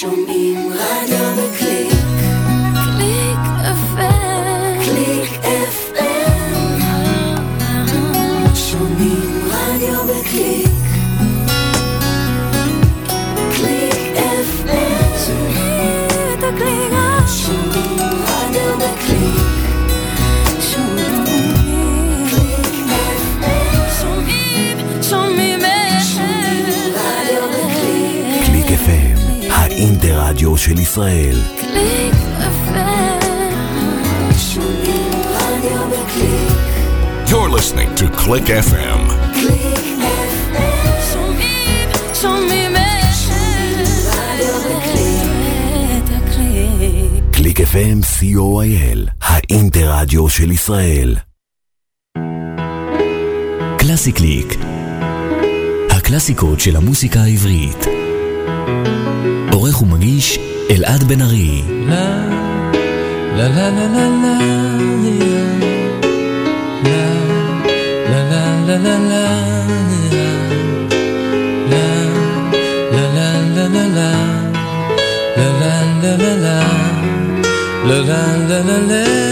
שומעים רדיו בקליק. האינטר-רדיו של ישראל. קליק. You're listening to Click FM. קליק FM. שומעים. קליק FM, co.il, האינטר-רדיו של ישראל. קלאסי קליק. הקלאסיקות של המוסיקה העברית. עורך ומגיש אלעד בן ארי. La la la la la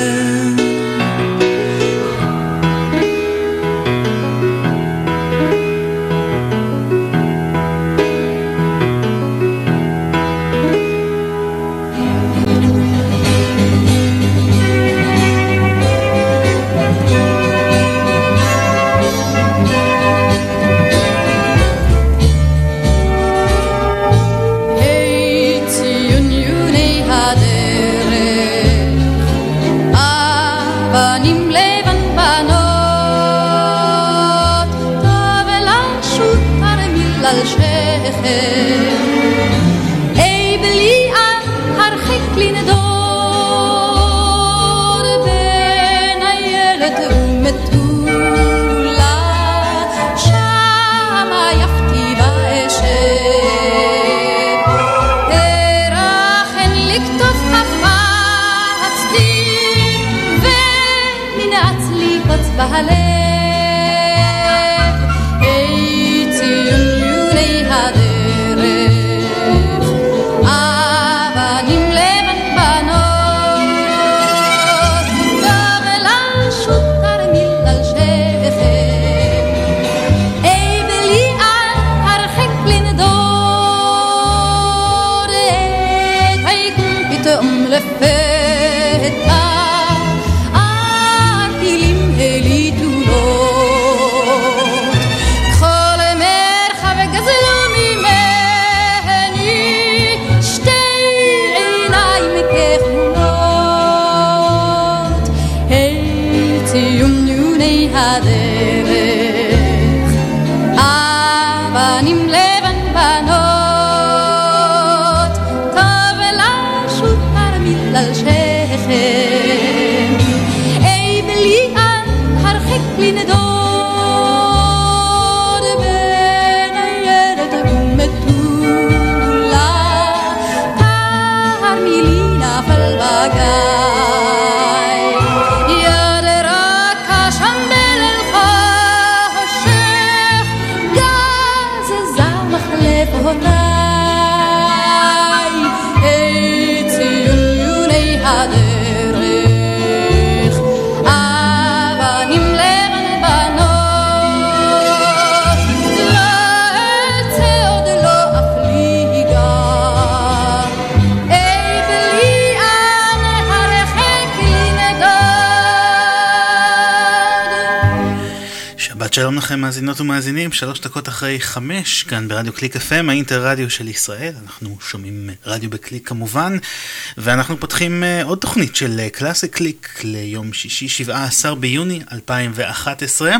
לכם מאזינות ומאזינים, שלוש דקות אחרי חמש, כאן ברדיו קליק FM, האינטר רדיו של ישראל, אנחנו שומעים רדיו בקליק כמובן, ואנחנו פותחים אה, עוד תוכנית של אה, קלאסי קליק ליום שישי, 17 ביוני 2011.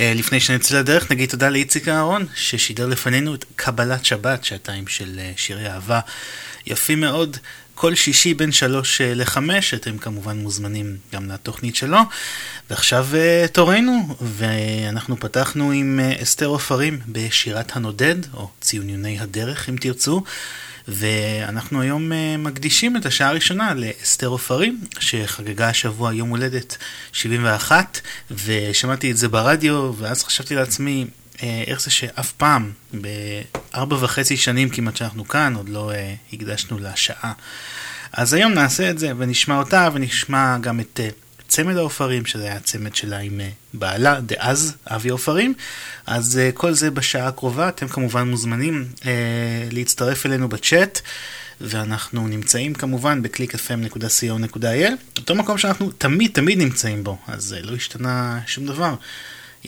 אה, לפני שנצא לדרך נגיד תודה לאיציק אהרון, ששידר לפנינו את קבלת שבת, שעתיים של שירי אהבה יפים מאוד. כל שישי בין שלוש אה, לחמש, אתם כמובן מוזמנים גם לתוכנית שלו. ועכשיו אה, תורנו, ואנחנו פתחנו עם אה, אסתר עופרים בשירת הנודד, או ציוניוני הדרך אם תרצו. ואנחנו היום מקדישים את השעה הראשונה לאסתר עופרים, שחגגה השבוע יום הולדת 71, ושמעתי את זה ברדיו, ואז חשבתי לעצמי, איך זה שאף פעם, בארבע וחצי שנים כמעט שאנחנו כאן, עוד לא אה, הקדשנו לה שעה. אז היום נעשה את זה ונשמע אותה ונשמע גם את אה, צמד העופרים, שזה היה הצמד שלה עם אה, בעלה, דאז, אבי עופרים. אז אה, כל זה בשעה הקרובה, אתם כמובן מוזמנים אה, להצטרף אלינו בצ'אט. ואנחנו נמצאים כמובן ב-clickfm.co.il, אותו מקום שאנחנו תמיד תמיד נמצאים בו, אז אה, לא השתנה שום דבר.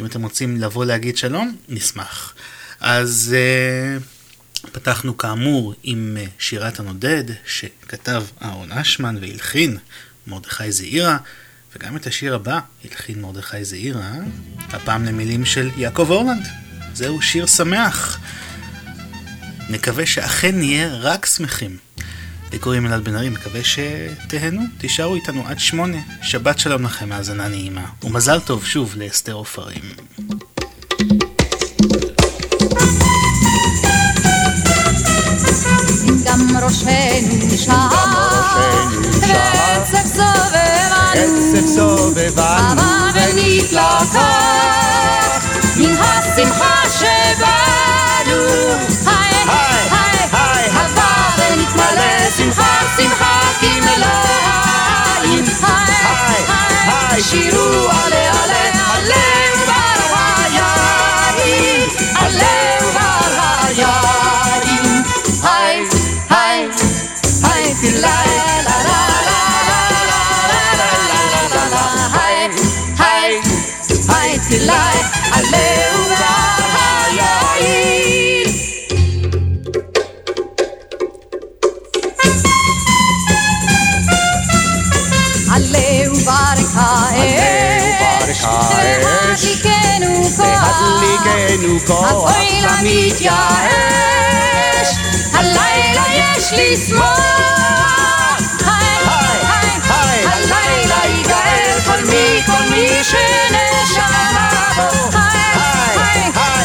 אם אתם רוצים לבוא להגיד שלום, נשמח. אז uh, פתחנו כאמור עם uh, שירת הנודד, שכתב אהרון אשמן והלחין מרדכי זעירה, וגם את השיר הבא הלחין מרדכי זעירה, הפעם למילים של יעקב אורלנד. זהו שיר שמח. נקווה שאכן נהיה רק שמחים. לי קוראים אלעד בן ארי, מקווה שתהנו, תישארו איתנו עד שמונה. שבת שלום לכם, האזנה נעימה. ומזל טוב שוב לאסתר עופרים. גם ראשנו שעה, ועצב סובבנו, אבל ונתלקח מן השמחה שבנו. היי, היי, היי, הבה ונתמלא שמחה, שמחה כמלאים. היי, היי, שירו עלה, עלה כוח. אז אוי למתייאש, הלילה יש לשמוח. הלילה ייגאל כל מי, כל מי שנשמה בו.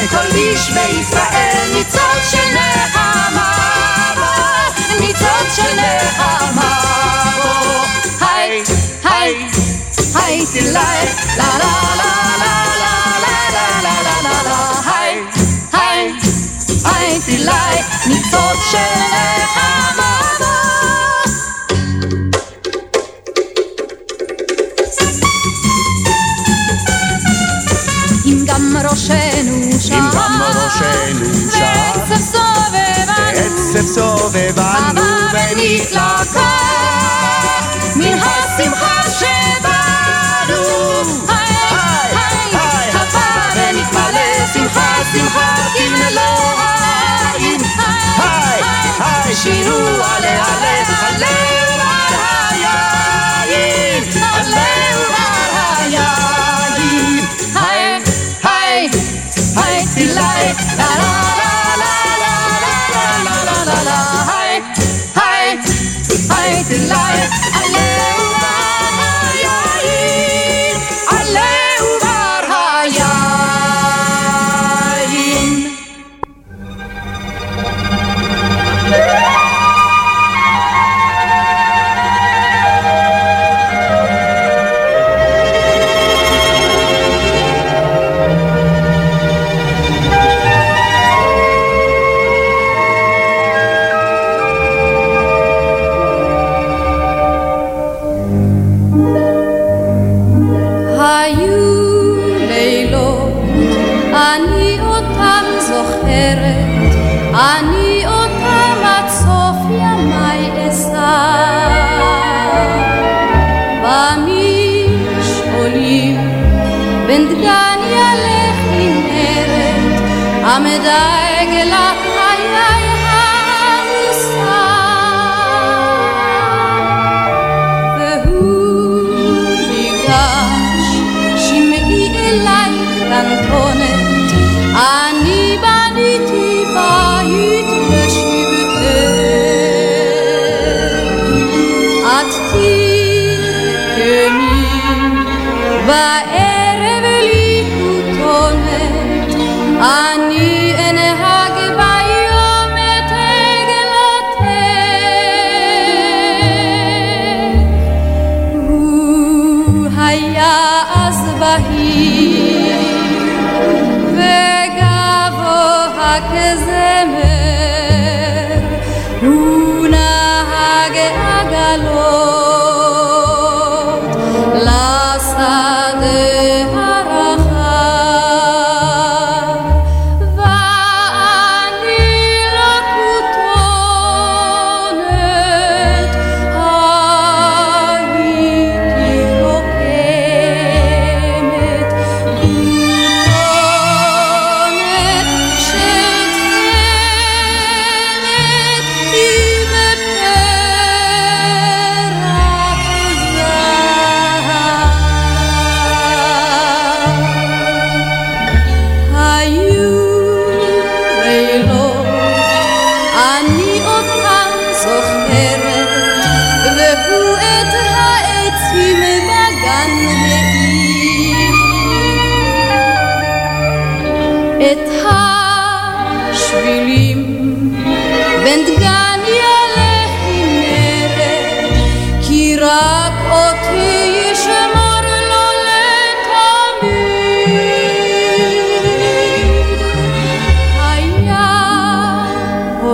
כל איש בישראל ניצוד שנחמה בו. ניצוד שנחמה בו. היי, היי, היי, תילי, לה לה לה ראשנו אם גם ראשנו סובבנו, בעצב סובבנו ונתלקח. מן השמחה שבנו. you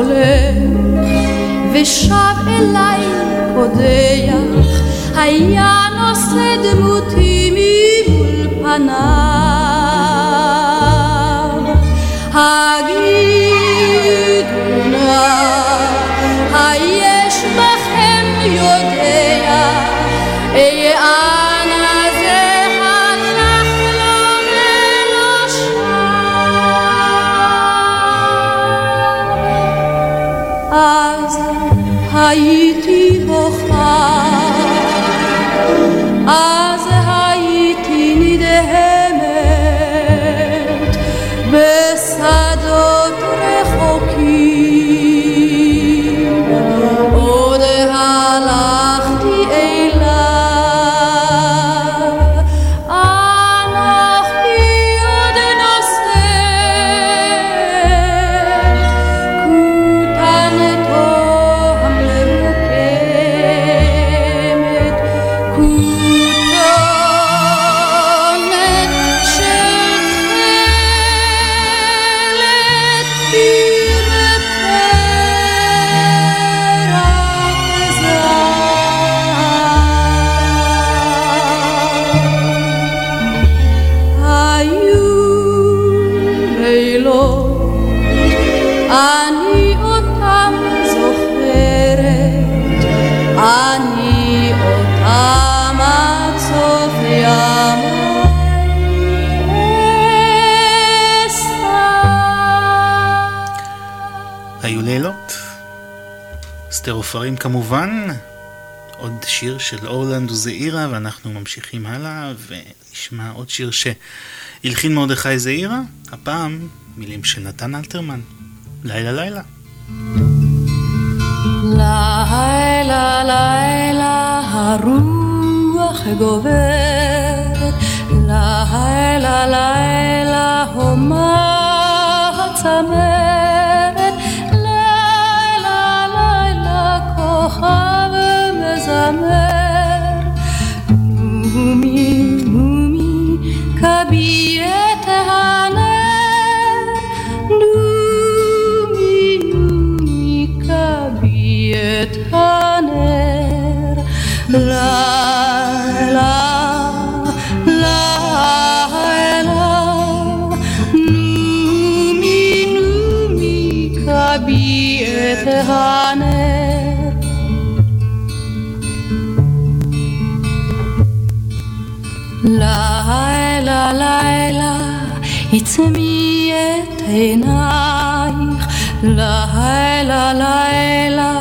הולך ושב אליי קודח היה נושא דמותי מול פניי כמובן. עוד שיר של אורלנד וזעירה, ואנחנו ממשיכים הלאה, ונשמע עוד שיר שהלחין מרדכי זעירה, הפעם מילים של נתן אלתרמן. לילה לילה. לילה לילה הרוח גוברת, לילה לילה הומה הצמרת, מזמר. נומי נומי כבי את עצמי את עינייך. לילה לילה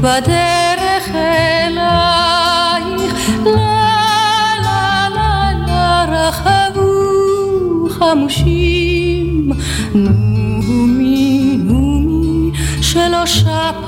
בדרך אלייך. לילה לילה רחבו חמושים. נומי נומי שלושה פרשים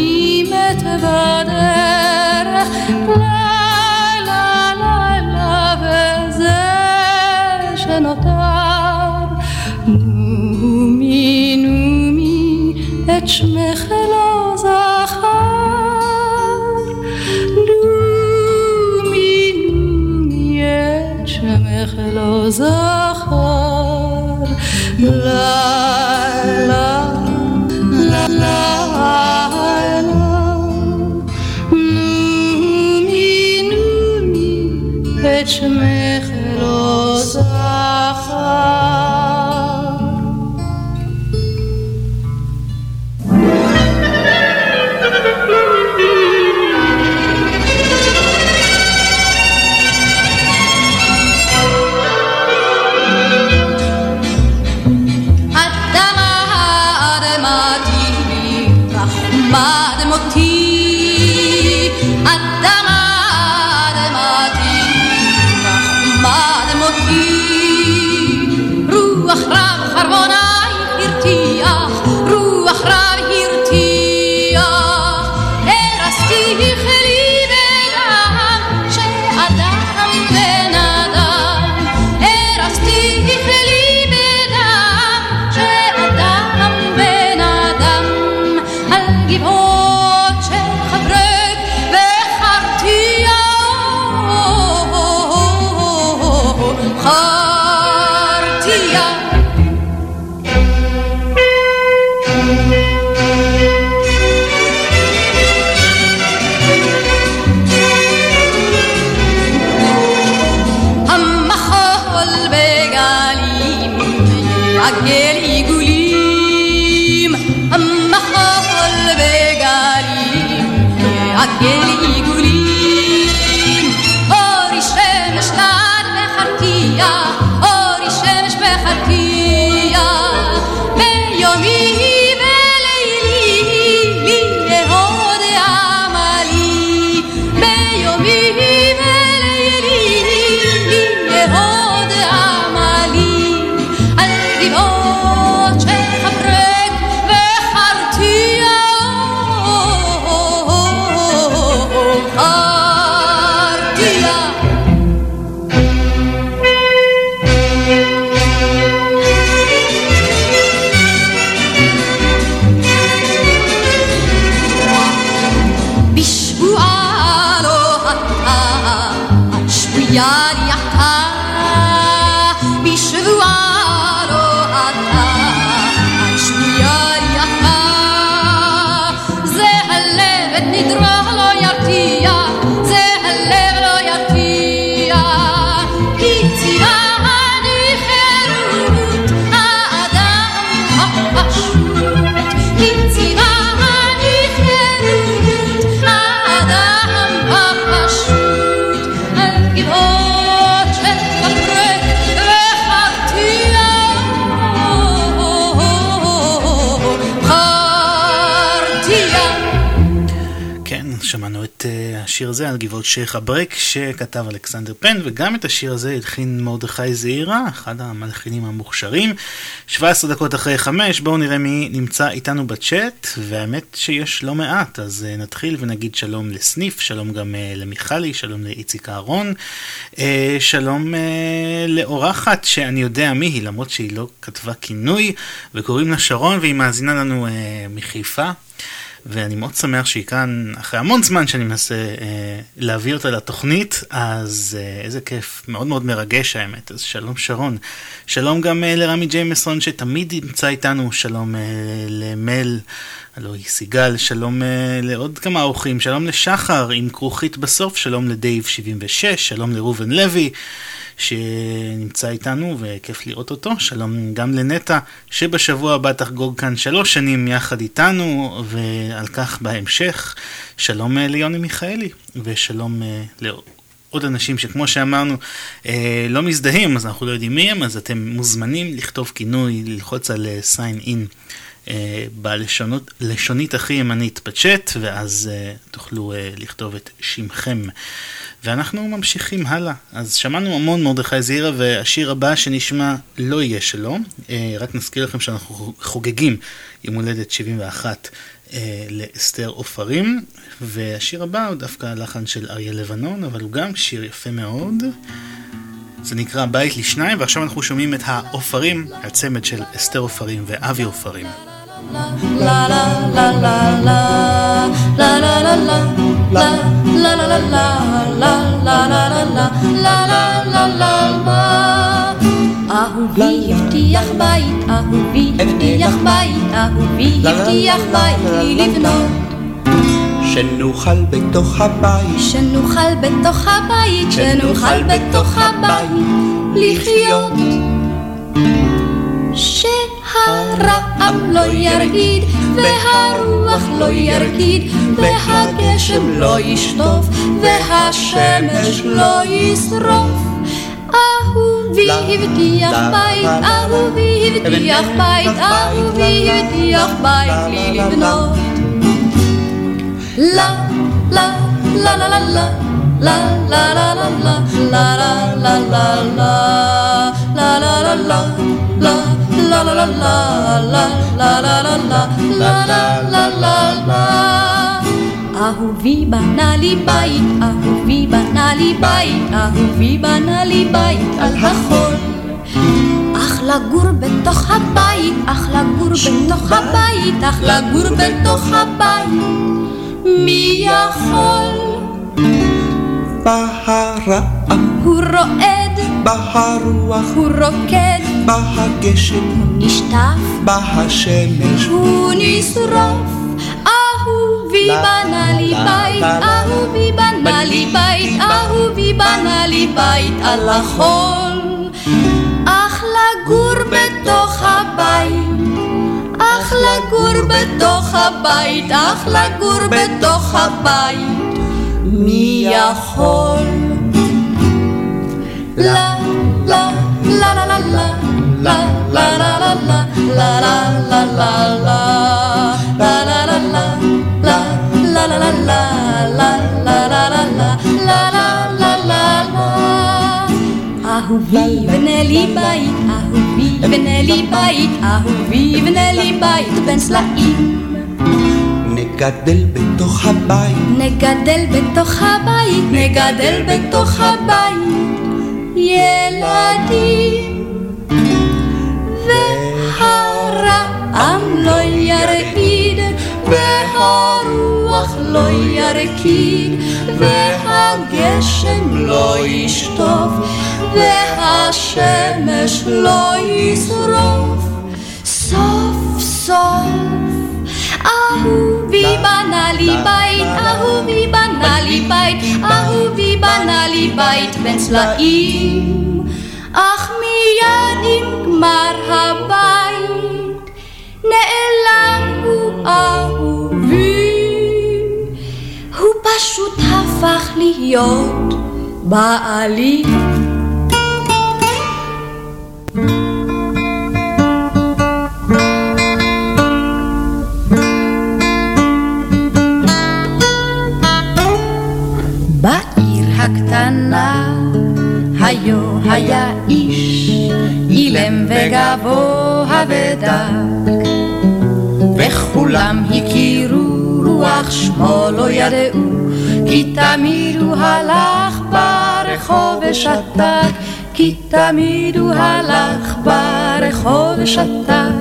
גבעות שייח' אברק שכתב אלכסנדר פן וגם את השיר הזה הלחין מרדכי זעירה, אחד המלחינים המוכשרים. 17 דקות אחרי 5, בואו נראה מי נמצא איתנו בצ'אט, והאמת שיש לא מעט, אז uh, נתחיל ונגיד שלום לסניף, שלום גם uh, למיכלי, שלום לאיציק אהרון, uh, שלום לאורחת שאני יודע מי היא, למרות שהיא לא כתבה כינוי, וקוראים לה שרון והיא מאזינה לנו מחיפה. ואני מאוד שמח שהיא כאן, אחרי המון זמן שאני מנסה אה, להביא אותה לתוכנית, אז אה, איזה כיף, מאוד מאוד מרגש האמת, אז שלום שרון. שלום גם אה, לרמי ג'יימסון שתמיד נמצא איתנו, שלום אה, למל, הלוא היא סיגל, שלום אה, לעוד כמה אורחים, שלום לשחר עם כרוכית בסוף, שלום לדייב 76, שלום לראובן לוי. שנמצא איתנו וכיף לראות אותו. שלום גם לנטע שבשבוע הבא תחגוג כאן שלוש שנים יחד איתנו ועל כך בהמשך. שלום אה, ליוני מיכאלי ושלום אה, לעוד אנשים שכמו שאמרנו אה, לא מזדהים אז אנחנו לא יודעים מי הם אז אתם מוזמנים לכתוב כינוי, ללחוץ על sign in. Uh, בלשונית הכי ימנית בצ'אט, ואז uh, תוכלו uh, לכתוב את שמכם. ואנחנו ממשיכים הלאה. אז שמענו המון מרדכי זעירה, והשיר הבא שנשמע לא יהיה שלו. רק נזכיר לכם שאנחנו חוגגים יום הולדת 71 uh, לאסתר עופרים, והשיר הבא הוא דווקא הלחן של אריה לבנון, אבל הוא גם שיר יפה מאוד. זה נקרא בית לשניים, ועכשיו אנחנו שומעים את העופרים, הצמד של אסתר עופרים ואבי עופרים. אהובי הבטיח בית, אהובי הבטיח בית, אהובי הבטיח בית לי לבנות. שנוכל בתוך הבית, שנוכל בתוך הבית, שנוכל בתוך הבית לחיות. שהרעם לא ירעיד, והרוח לא ירקיד, והגשם לא ישטוף, והשמש לא ישרוף. אהובי הבטיח בית, אהובי הבטיח בית, אהובי הבטיח בית לי לבנות. לה, לה, לה, לה, לה, לה. La la la la la la la la la la la la la la la la la la la la la la la la la אהובי בנה לי בית, אהובי בנה לי בית, אהובי בנה לי בית על החול. אך לגור בתוך הבית, אך לגור בתוך הבית, אך לגור בתוך הבית, מי יכול? בהרעה, הוא רועד, בהרוח, הוא רוקד, בהגשם, הוא נשטף, בהשמש, הוא נשרוף. אהובי בנה לי בית. אהובי בנה לי בית, אהובי בנה לי בית על החול. אך לגור בתוך הבית, אך לגור בתוך הבית, אך לגור בתוך הבית, מי יכול? לה לה לה לה לה לה לה לה לה לה לה לה לה לה אהובי בנה לי בית, אהובי בנה לי בית, אהובי בנה לי בית בין סלעים נגדל בתוך הבית, נגדל בתוך הבית, נגדל בתוך הבית. ילדים והרעם לא ירעיד והרוח לא ירקיד והגשם לא ישטוף והשמש לא ישרוף. סוף סוף אהובי בנה לי בית, אהובי בנה לי בית, אהובי בנה לי בית בין צלעים. אך מיד עם גמר הבית, נעלם הוא אהובי. הוא פשוט הפך להיות בעלי. בעיר הקטנה היו היה איש אילם וגבוה ודק. וכולם הכירו רוח שמו לא ידעו כי תמיד הוא הלך ברחוב ושתק. כי תמיד הוא הלך ברחוב ושתק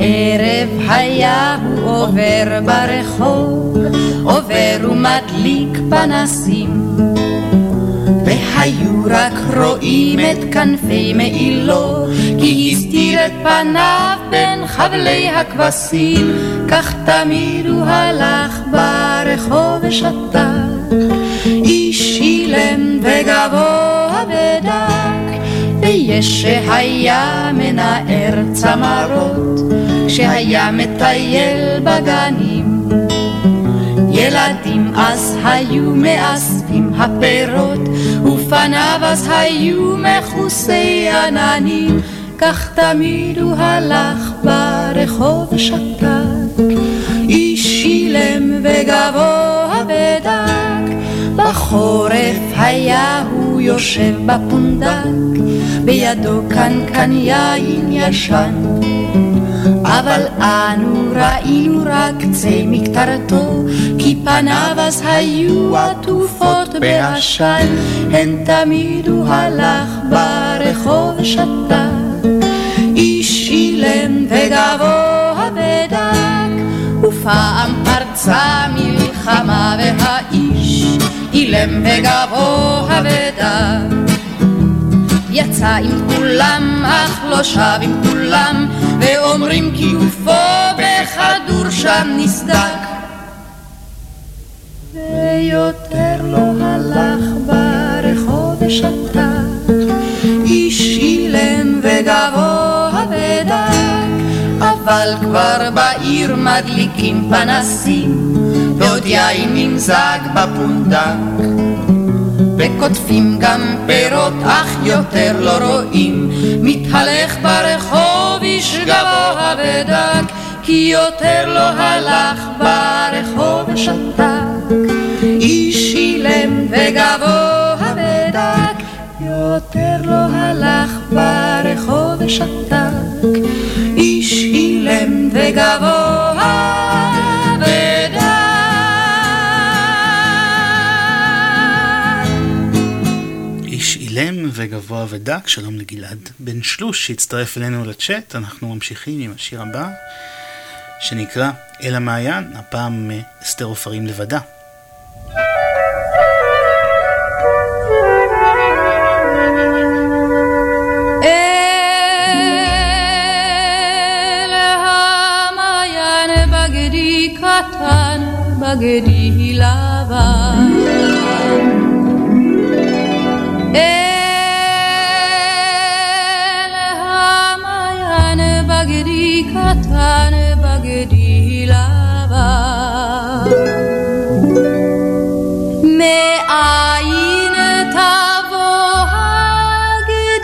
בערב היה הוא עובר ברחוב, עובר ומדליק פנסים. והיו רק רואים את כנפי מעילו, כי הסתיר את פניו בין חבלי הכבשים, כך תמיד הוא הלך ברחוב ושתק. איש אילם וגבוה ודק, ויש שהיה מנער צמרות, כשהיה מטייל בגנים. ילדים אז היו מאספים הפירות, ופניו אז היו מכוסי עננים, כך תמיד הוא הלך ברחוב ושתק. איש אילם וגבוה ודק, בחורף היה הוא יושב בפונדק, בידו קנקן יין ישן. אבל אנו ראינו רק קצה מקטרתו, כי פניו אז היו עטופות בעשן, הן תמיד הוא הלך ברחוב ושתק. איש אילם וגבוה ודק, ופעם פרצה מלחמה והאיש אילם וגבוה ודק. יצא עם כולם, אך לא שב עם כולם, ואומרים כי גופו בכדור שם נסדק. ויותר לא הלך ברחוב ושתק, איש אילם וגבוה ודק, אבל כבר בעיר מדליקים פנסים, ועוד יין נמזג בפונדק. וקוטפים גם פירות, אך יותר לא רואים. מתהלך ברחוב איש גבוה ודק, כי יותר לא הלך ברחוב ושתק. איש אילם וגבוה ודק, יותר לא הלך ברחוב ושתק. איש אילם וגבוה גבוה ודק, שלום לגלעד בן שלוש שהצטרף אלינו לצ'אט. אנחנו ממשיכים עם השיר הבא, שנקרא אל המעיין, הפעם אסתר עופרים לבדה. בגדי לבן. בגדי קטן, בגדי לבן. מאין תבוא הגדי,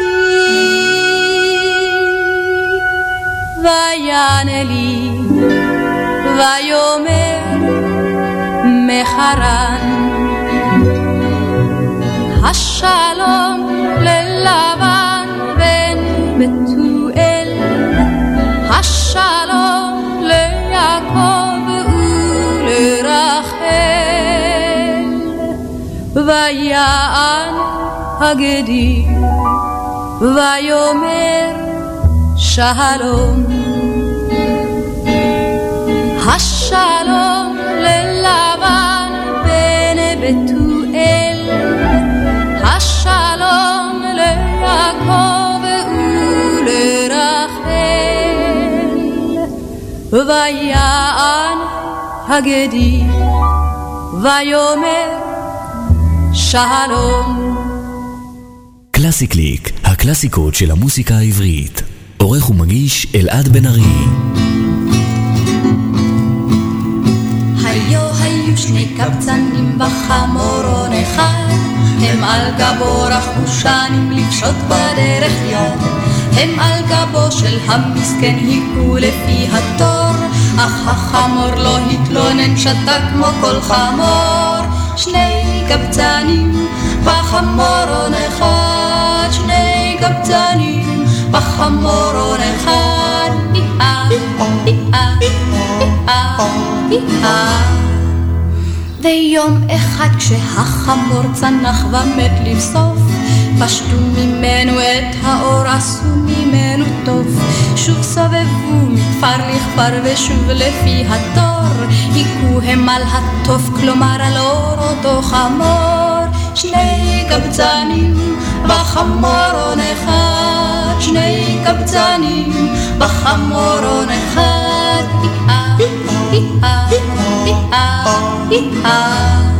ויענה לי, ויאמר מחרן. השלום ויען הגדי ויאמר שלום. השלום ללבן בן בתואל, השלום ליעקב ולרחל. ויען הגדי ויאמר שלום. קלאסי קליק, הקלאסיקות של המוסיקה העברית. עורך ומגיש אלעד בן ארי. היו היו שני קבצנים בחמורון אחד, הם על גבו רכבו שנים לפשוט בדרך יד. הם על גבו של המסכן היכו לפי התור, אך החמור לא התלונן, שתק כמו כל חמור. שני קבצנים בחמורון אחד, שני קבצנים בחמורון אחד. ויום אחד כשהחמור צנח ומת לבסוף, פשטו ממנו את האור, עשו ממנו טוב. שוב סובבו מכפר לכפר ושוב לפי התור, היכו הם על התוף, כלומר על אור אותו חמור. שני קבצנים בחמורון אחד, שני קבצנים בחמורון אחד. אי-אה, אי-אה, אי-אה, אי-אה.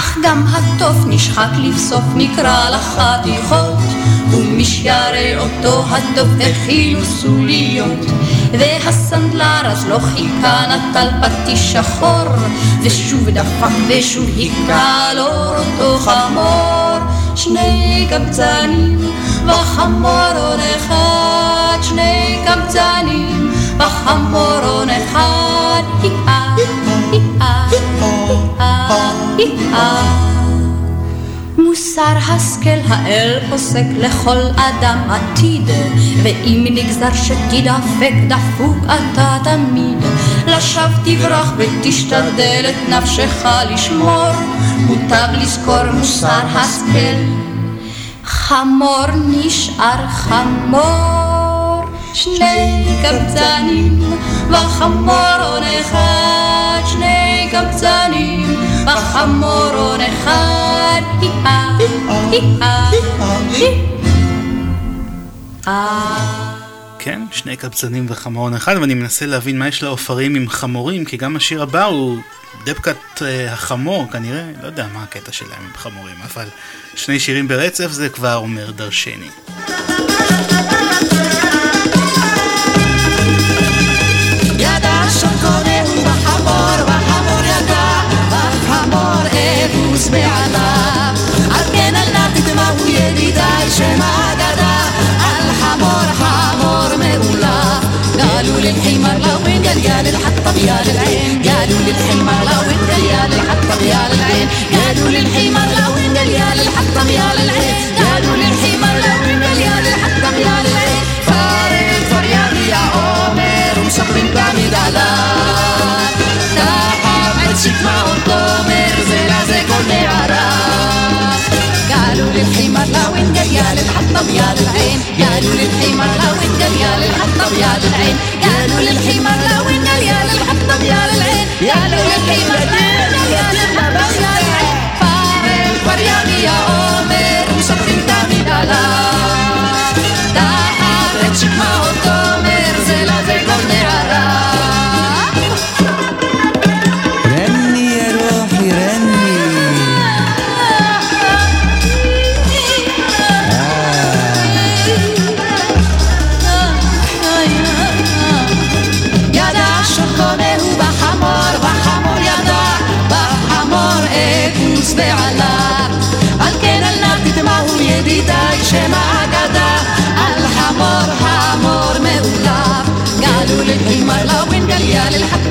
אך גם התוף נשחק לבסוף נקרע לחתיכות ומשיירי אותו התוף הכילו סוליות והסנדלר אז לא חיכה נטל פטיש שחור ושוב דפק ושוב היכה אור אותו חמור. שני קבצנים בחמורון אחד שני קבצנים בחמורון אחד אי-אה, אי-אה, אי-אה, אי-אה מוסר השכל האל פוסק לכל אדם עתיד ואם נגזר שתדפק דפוק אתה תמיד. לשווא תברח ותשתדל את נפשך לשמור מוטב לזכור מוסר השכל. חמור נשאר חמור שני קבצנים בחמורון אחד שני קבצנים בחמורון אחד. כן, שני קבצנים וחמורון אחד, ואני מנסה להבין מה יש לעופרים עם חמורים, כי גם השיר הבא הוא דבקת uh, החמור, כנראה, לא יודע מה הקטע שלהם עם חמורים, אבל שני שירים ברצף זה כבר אומר דרשני. شماقدا الحمور حمور مولا قالوا للحمار لو انقل يا للحطب يا للعين. قالوا للحمار لو انقل يا للحطب يا للعين. قالوا للحمار لو انقل يا للحطب يا للعين. قالوا للحمار لو انقل يا للحطب يا للعين. فارق الفريان يا عمر ومشق بامي دالا تحب عدشك معهم طمر زلازل كل عرا قالوا للحمار لو يا للحطب يا للعين. قالوا للحمار لا وانقل يا للحطب يا للعين. قالوا للحمار لا وانقل يا للحطب يا للعين. قالوا للحمار لا وانقل يا للحطب يا للعين. فار الفرياني يا عمر وشفت انت من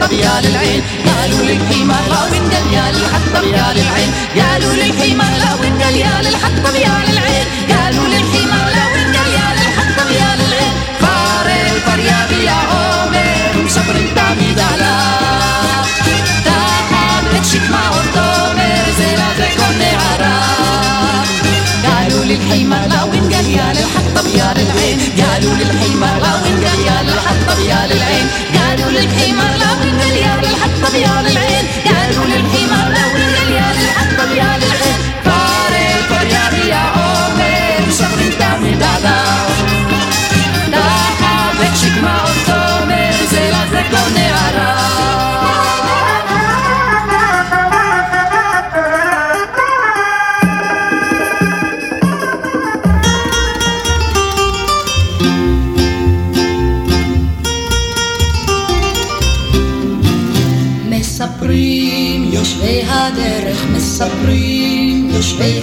يا للعين قالوا للحمار لا وندل يا للحطب يا للعين قالوا للحمار لا وندل يا للحطب يا للعين قالوا للحمار لا وندل يا للحطب يا للعين فاري فريابي يا عمر مسافر انت ميدالا تحب تشك مع الضمر زي لا تكون عرب قالوا للحمار لا وندل يا للحطب يا للعين قالوا للحمار لا وندل يا للحطب يا للعين قالوا للحمار the.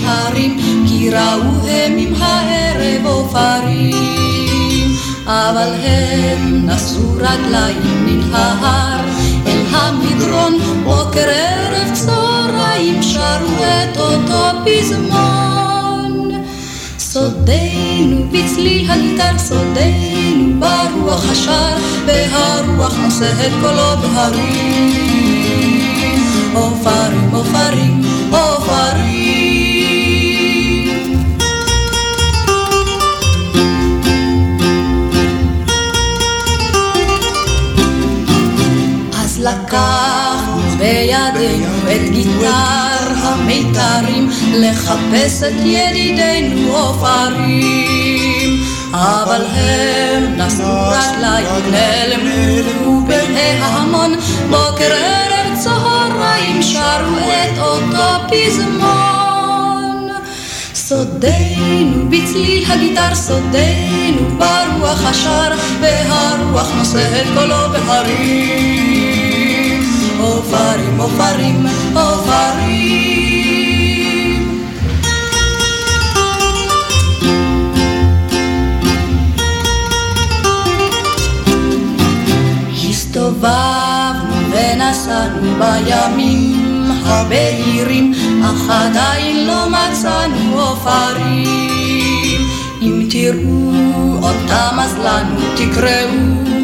יושבי הרים, כי ראו הם עם הערב עופרים. אבל הם נשאו רגליים מן ההר אל המדרון, בוקר ערב צהריים שרו את אותו פזמון. סודנו בצליל הגיטר, סודנו ברוח השר, והרוח נושא את קולו בהרים. עופרים, עופרים. לקחנו בידינו את גיטר המיתרים לחפש את ידידינו עופרים. אבל הם נשאו רגליים נעלמו בין ההמון. בוקר ערב צהריים שרו את אותו פזמון. סודנו בצליל הגיטר, סודנו ברוח השר, והרוח נושא את קולו בהרים. עופרים, עופרים, עופרים. הסתובבנו ונסענו בימים הבהירים, אך עדיין לא מצאנו עופרים. אם תראו אותם אז לנו תקראו,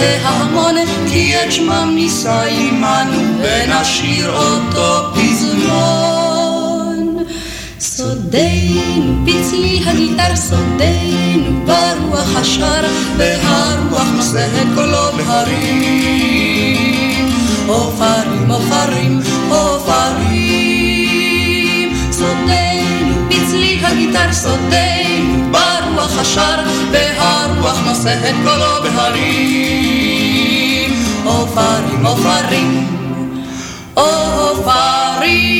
פלחי ההמון, כי את שמם נישא עמנו, ונשאיר אותו פזמון. סודנו בצלי הגיטר, סודנו ברוח השר, והרוח נושא את קולו בהרים. עופרים, עופרים, עופרים. הגיטר, סודנו ברוח השר, והרוח נושא את קולו בהרים. עופרים, עופרים, עופרים.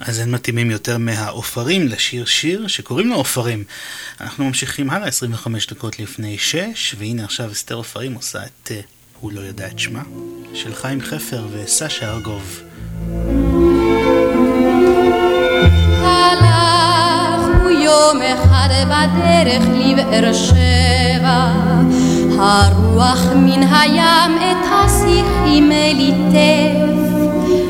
אז אין מתאימים יותר מהעופרים לשיר שיר שקוראים לו עופרים. אנחנו ממשיכים הלאה 25 דקות לפני 6, והנה עכשיו אסתר עופרים עושה את אה, הוא לא יודע את שמה, של חיים חפר וסשה ארגוב. יום אחד בדרך לבאר שבע, הרוח מן הים את השיחים ליטף.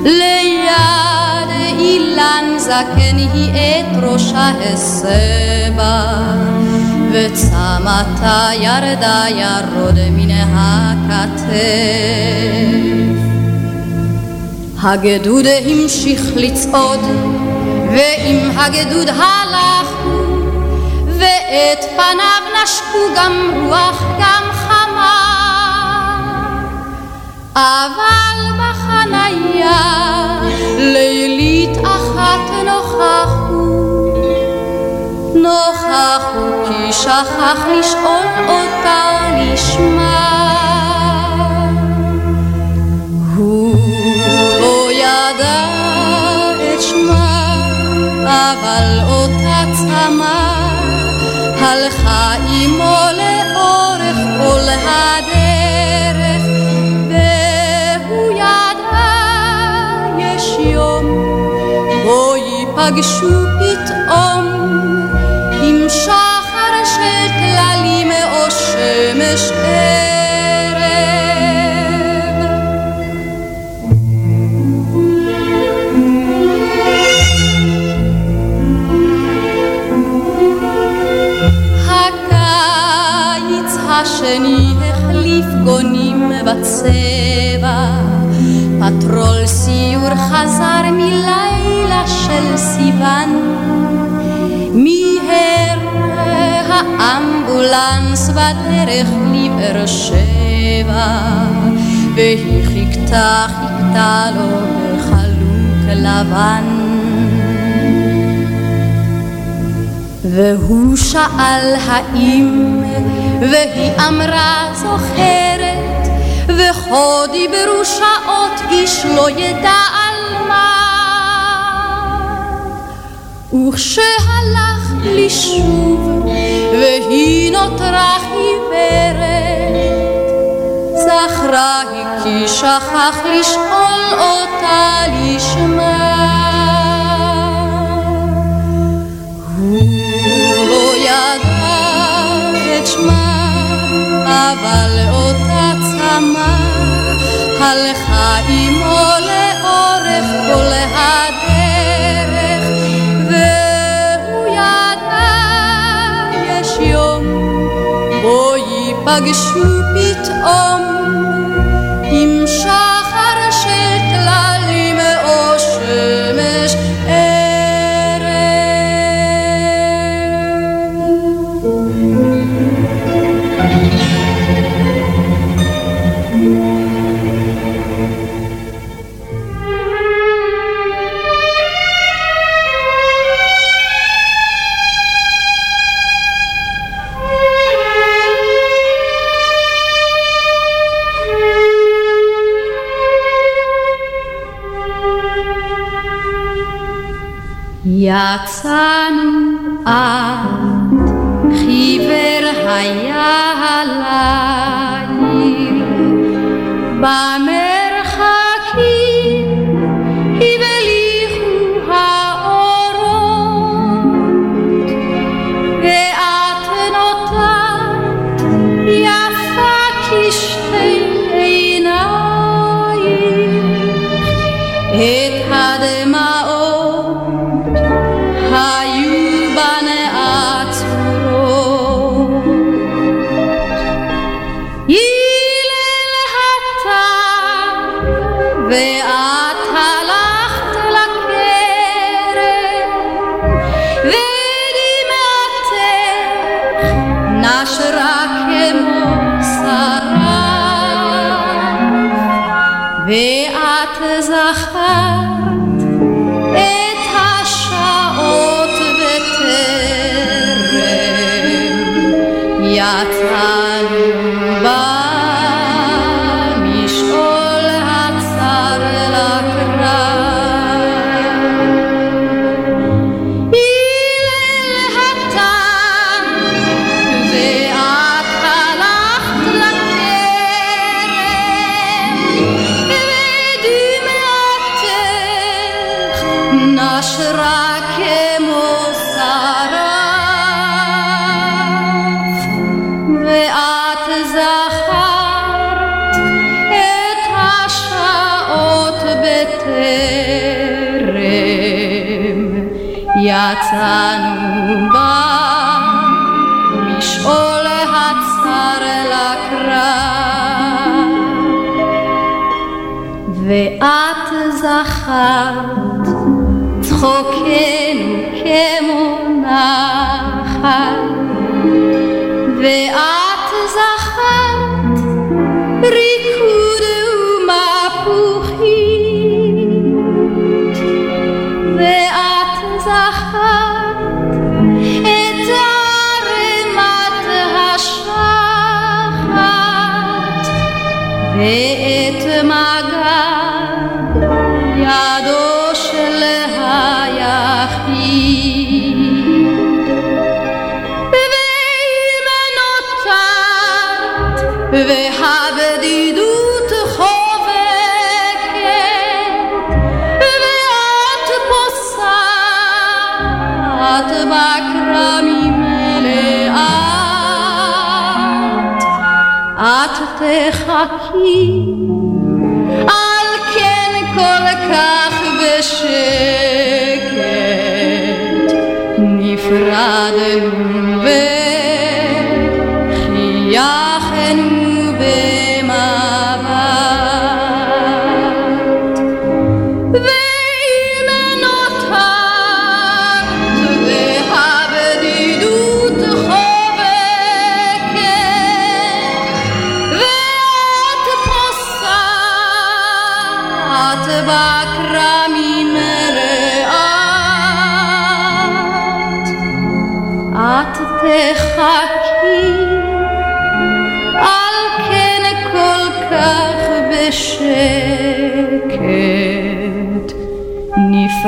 ליד אילן זקן היא את ראשה הסבה, וצמתה ירדה ירוד מן הכתף. הגדוד המשיך לצעוד, הגדוד הלכו, ואת פניו נשקו גם רוח גם חמה. אבל בחניה לילית אחת נוכחו, נוכחו כי שכח לשאול אותה נשמע. אבל אותה צמא הלכה עמו לאורך כל הדרך והוא ידע יש יום בו ייפגשו פתאום שחר של טללים או שמש השני החליף גונים בצבע, פטרול סיור חזר מלילה של סיוון. מיהר האמבולנס בדרך לבאר שבע, והיא חיכתה חיכתה לו בחלוק לבן. והוא שאל האם, והיא אמרה זוכרת, וכה דיברו שעות איש לא ידע על מה. וכשהלך לשוב, והיא נותרה חיוורת, זכרה היא כי שכח לשאול אותה לשמה. שמה, אבל אותה צמא הלכה עמו לאורך כל הדרך, ייפגשו פתאום saat נחת, צחוקנו כמונחת, ואז dejar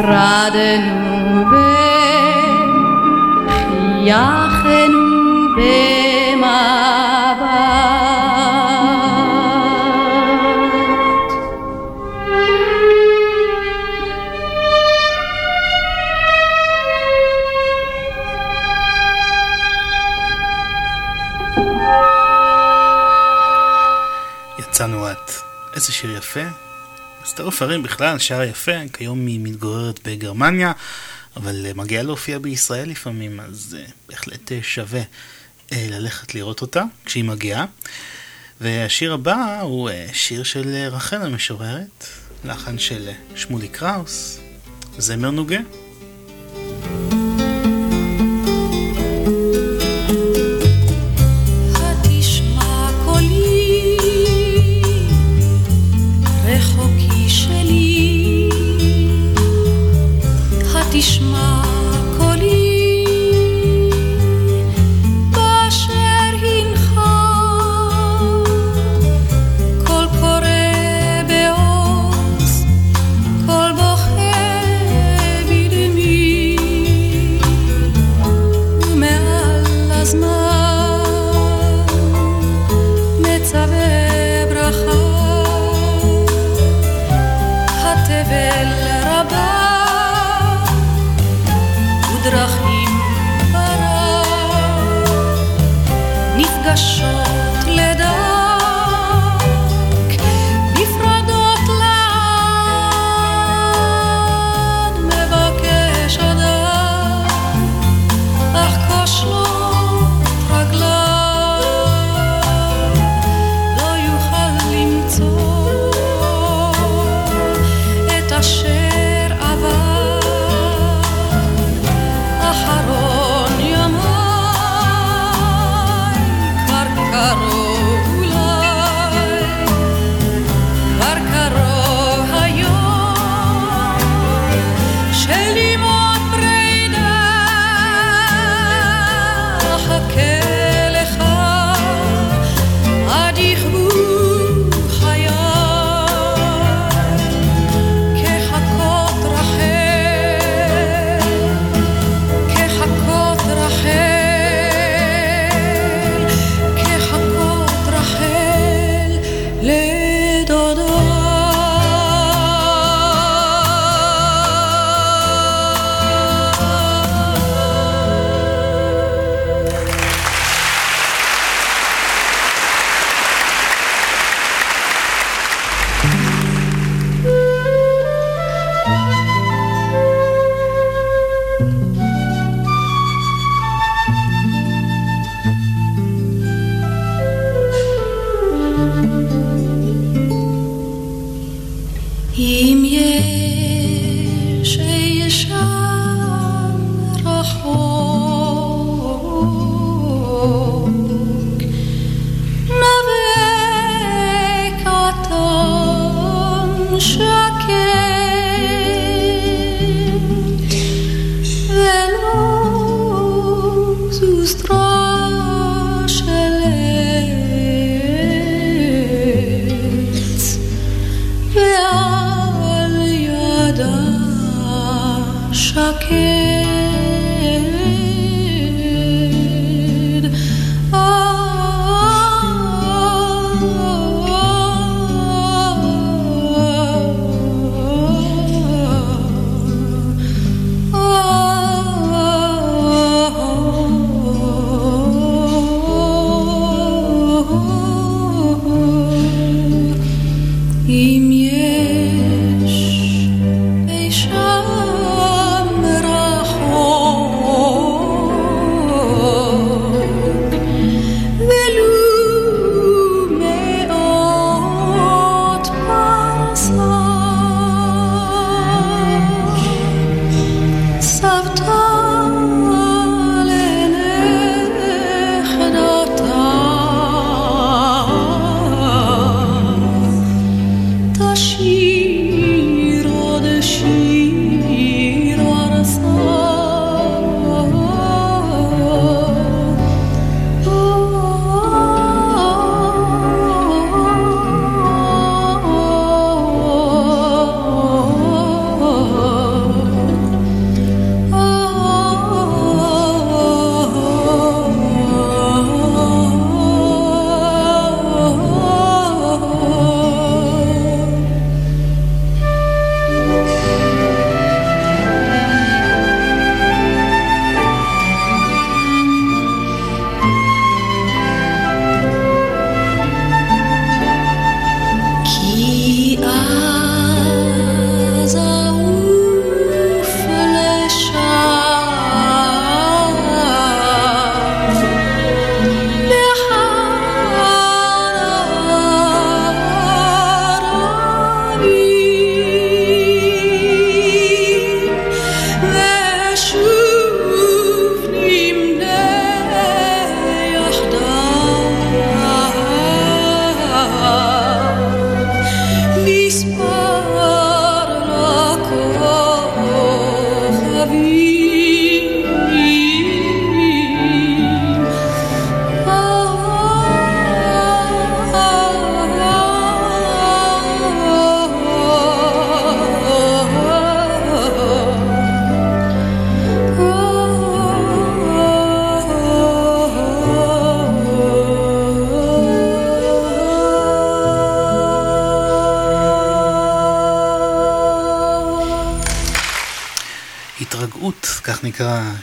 fra de nouvelles ספרים בכלל, שער יפה, כיום היא מתגוררת בגרמניה, אבל אה, מגיעה להופיע בישראל לפעמים, אז אה, בהחלט אה, שווה ללכת לראות אותה כשהיא מגיעה. והשיר הבא הוא שיר של רחל המשוררת, לחן של שמולי קראוס, זמר נוגה. хорошо.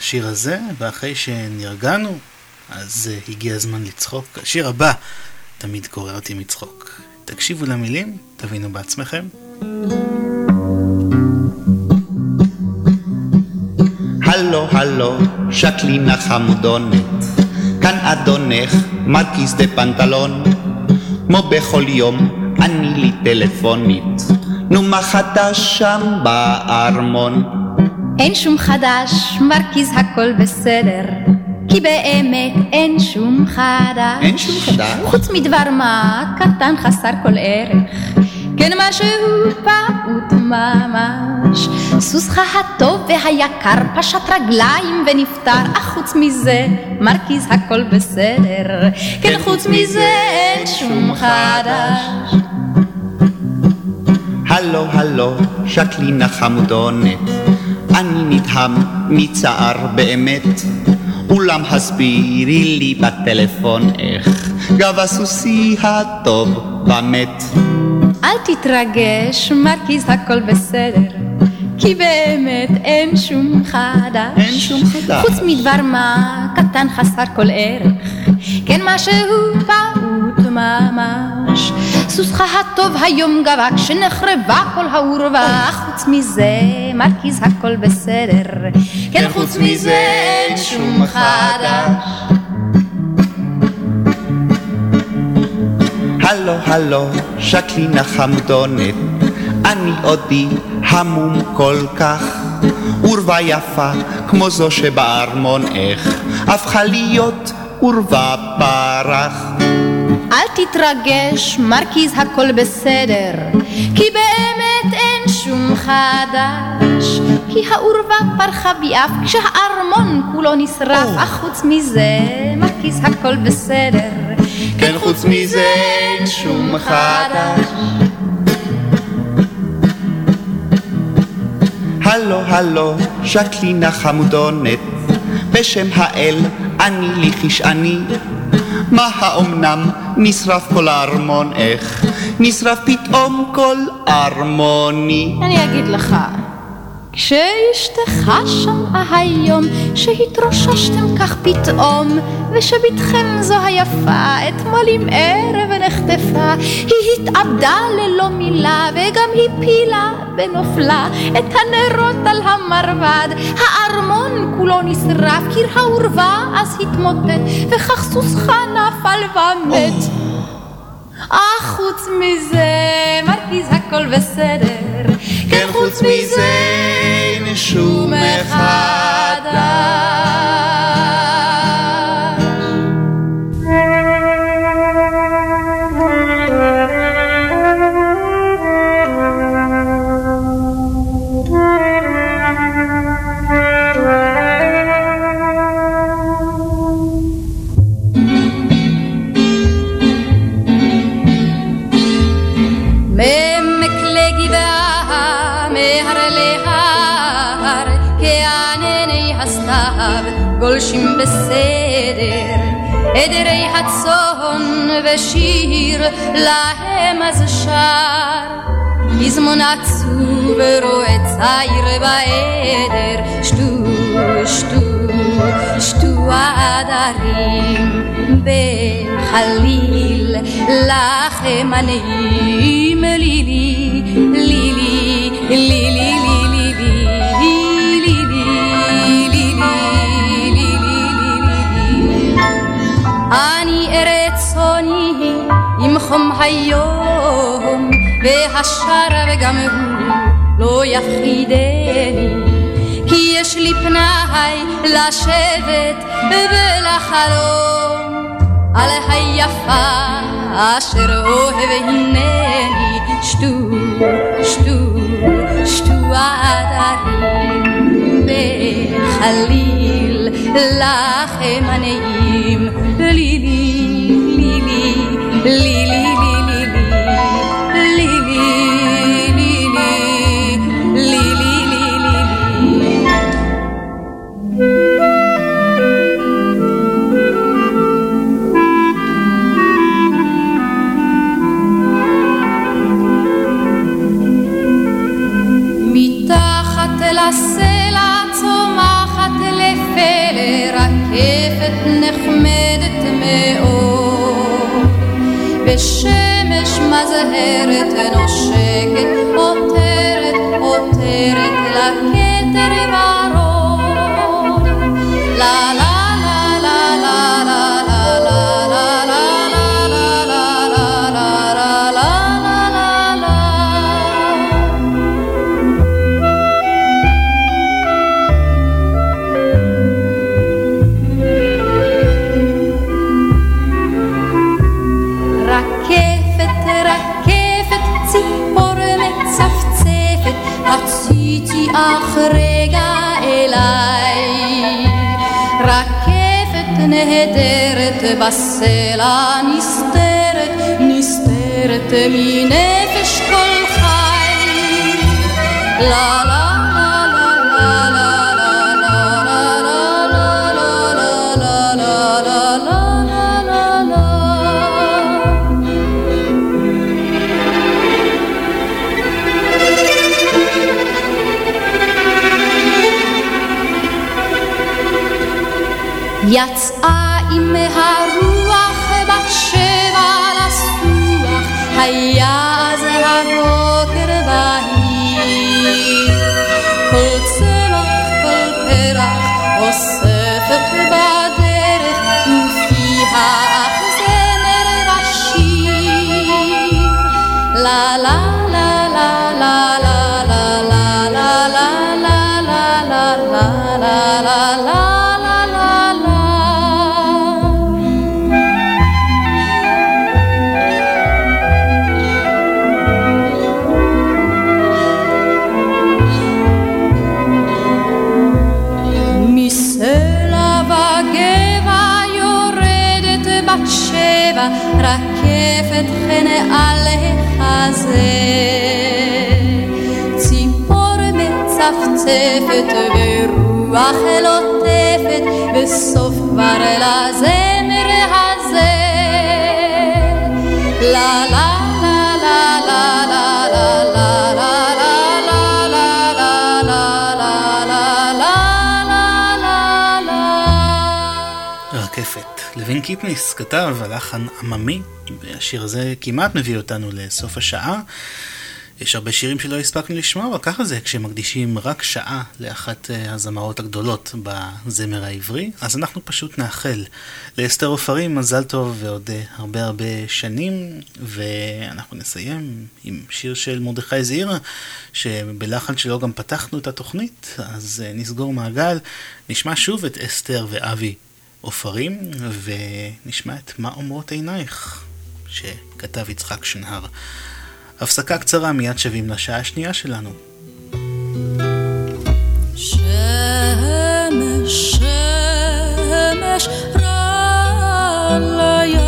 השיר הזה, ואחרי שנרגענו, אז uh, הגיע הזמן לצחוק. השיר הבא תמיד קורא אותי מצחוק. תקשיבו למילים, תבינו בעצמכם. הלו הלו, שקלינה חמודונת, כאן אדונך מרקיס דה פנטלון. כמו בכל יום, אני לי טלפונית, נו מה חדש שם בארמון? אין שום חדש, מרכיז הכל בסדר, כי באמת אין שום חדש. אין שום חדש? חוץ מדבר מה קטן חסר כל ערך, כן משהו פעוט ממש. סוסך הטוב והיקר פשט רגליים ונפטר, אך חוץ מזה מרכיז הכל בסדר, כן חוץ מזה אין שום חדש. הלו הלו, שקלינה חמודונת, אני נדהם מצער באמת, אולם הסבירי לי בטלפון איך גב הסוסי הטוב ומת. אל תתרגש, מרכיז הכל בסדר, כי באמת אין שום חדש. אין שום חדש. חוץ מדבר מה קטן חסר כל ערך, כן משהו פעוט ממש. סוסך הטוב היום גבה כשנחרבה כל העורבה, חוץ מזה מרכיז הכל בסדר, כן חוץ מזה אין שום חדש. הלו הלו, שקלינה חמדונת, אני עודי המום כל כך, עורבה יפה כמו זו שבארמון איך, הפכה להיות עורבה פרח. אל תתרגש, מרכיז הכל בסדר, כי באמת שום חדש, כי העורבה פרחה ביעף כשהארמון כולו נשרף, אך חוץ מזה, מקיס הכל בסדר. כן, חוץ מזה אין שום חדש. הלו, הלו, שקלינה חמודונת, בשם האל, אני לי כשאני. מה האומנם נשרף כל הארמון, איך נשרף פתאום כל ארמוני? אני אגיד לך, כשאשתך שמעה היום שהתרוששתם כך פתאום ושבתכם זו היפה אתמול עם ערב נחטפה היא התאבדה ללא מילה וגם הפילה בנופלה את הנרות על המרבד. הארמון כולו נשרף קיר העורבה אז התמוטט וכך סוסך נפל ומת אך חוץ מזה מרגיז הכל בסדר. כן חוץ מזה שוב מחדש. להם אז שר. פזמון עצוב רואה צעיר בעדר, שתו, שתו, שתו העדרים בחליל, לכם הנעים לילי, לילי, לילי, אני ארצוני חום היום, והשר וגם הוא לא יפחידני, כי יש לי פנאי לשבת ולחלום על היפה אשר אוהב הנני, שתו, שתו, שתו עדרים בחליל לכם הנעים לילי, Lily. נהדרת בסלע נסתרת, נסתרת מנפש כל חי. לה לה יצאה עם הרוח בת שבע לסוח, היה אז הבוקר בהיר. כל צמח, כל פרח, אוספת בחל עוטפת בסוף כבר לזמר הזה לה לה לוין קיפניס כתב הלחן עממי, והשיר הזה כמעט מביא אותנו לסוף השעה. יש הרבה שירים שלא הספקנו לשמוע, אבל ככה זה כשמקדישים רק שעה לאחת אה, הזמרות הגדולות בזמר העברי. אז אנחנו פשוט נאחל לאסתר עופרים מזל טוב ועוד אה, הרבה הרבה שנים, ואנחנו נסיים עם שיר של מרדכי זעירה, שבלחן שלו גם פתחנו את התוכנית, אז אה, נסגור מעגל, נשמע שוב את אסתר ואבי עופרים, ונשמע את מה אומרות עינייך, שכתב יצחק שנהר. הפסקה קצרה, מיד שבים לשעה השנייה שלנו. שמש, שמש, רע לים,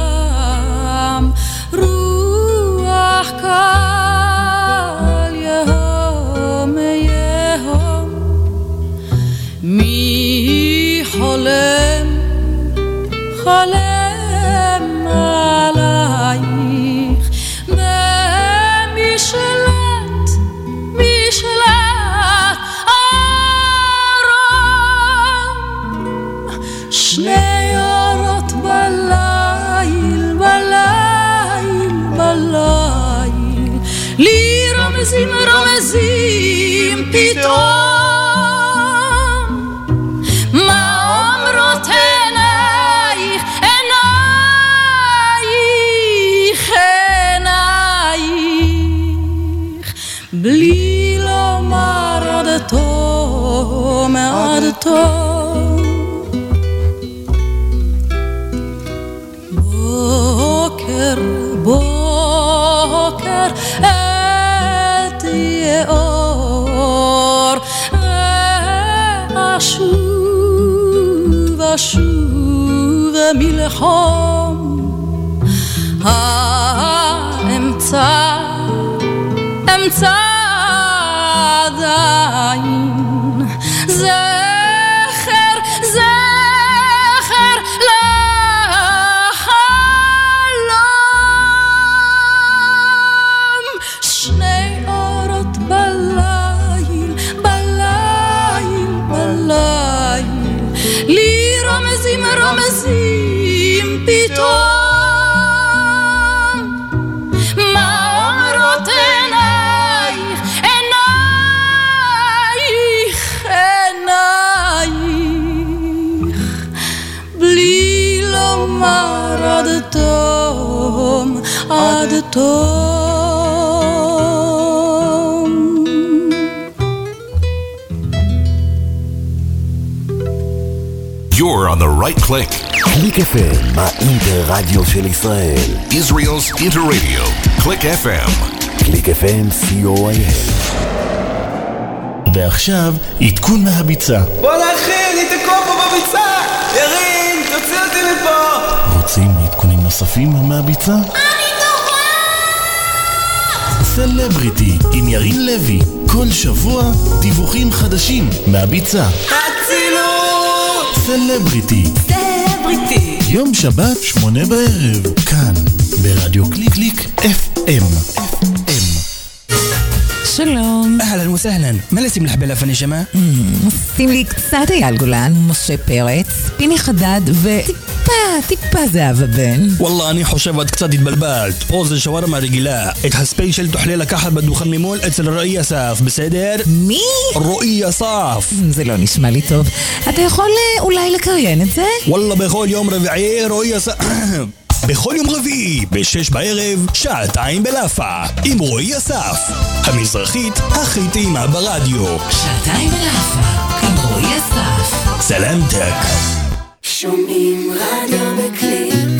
רוח קל יהום יהום. מי חולם, חולם ומשלט, משלט ארם. שני אורות בליל, בליל, בליל, לי רומזים, רומזים פתאום. parto. בוקר, בוקר, אל תהיה אור, אשוב, אשוב מלחום. האמצע, אמצע עדיין, זה תום. You're on the right click. קליק FM, האינטר-רדיו של ישראל. Israel's Interradio. Click FM. קליק FM, co.il. ועכשיו, עדכון מהביצה. בואנה אחי, אני תקוע פה בביצה! ירין, תוציא אותי מפה! רוצים עדכונים נוספים מהביצה? סלבריטי עם ירין לוי, כל שבוע דיווחים חדשים מהביצה. אצילות! סלבריטי, סלבריטי! יום שבת, שמונה בערב, כאן, ברדיו קליק קליק FM. שלום. אהלן וסהלן, מה לשים לך בלאפה נשמה? שים לי קצת אייל גולן, משה פרץ, פיני חדד וטיפה, טיפה זהבה בן. וואלה, אני חושב את קצת התבלבלת. פה זה שווארמה רגילה. את הספיישל תוכלי לקחת בדוכן ממול אצל רועי אסף, בסדר? מי? רועי אסף. זה לא נשמע לי טוב. אתה יכול אה, אולי לקריין את זה? וואלה, בכל יום רביעי רועי אסף... בכל יום רביעי, בשש בערב, שעתיים בלאפה, עם רועי אסף. המזרחית הכי טעימה ברדיו. שעתיים בלאפה, עם רועי אסף. סלמתק. שומעים רדיו בקליק,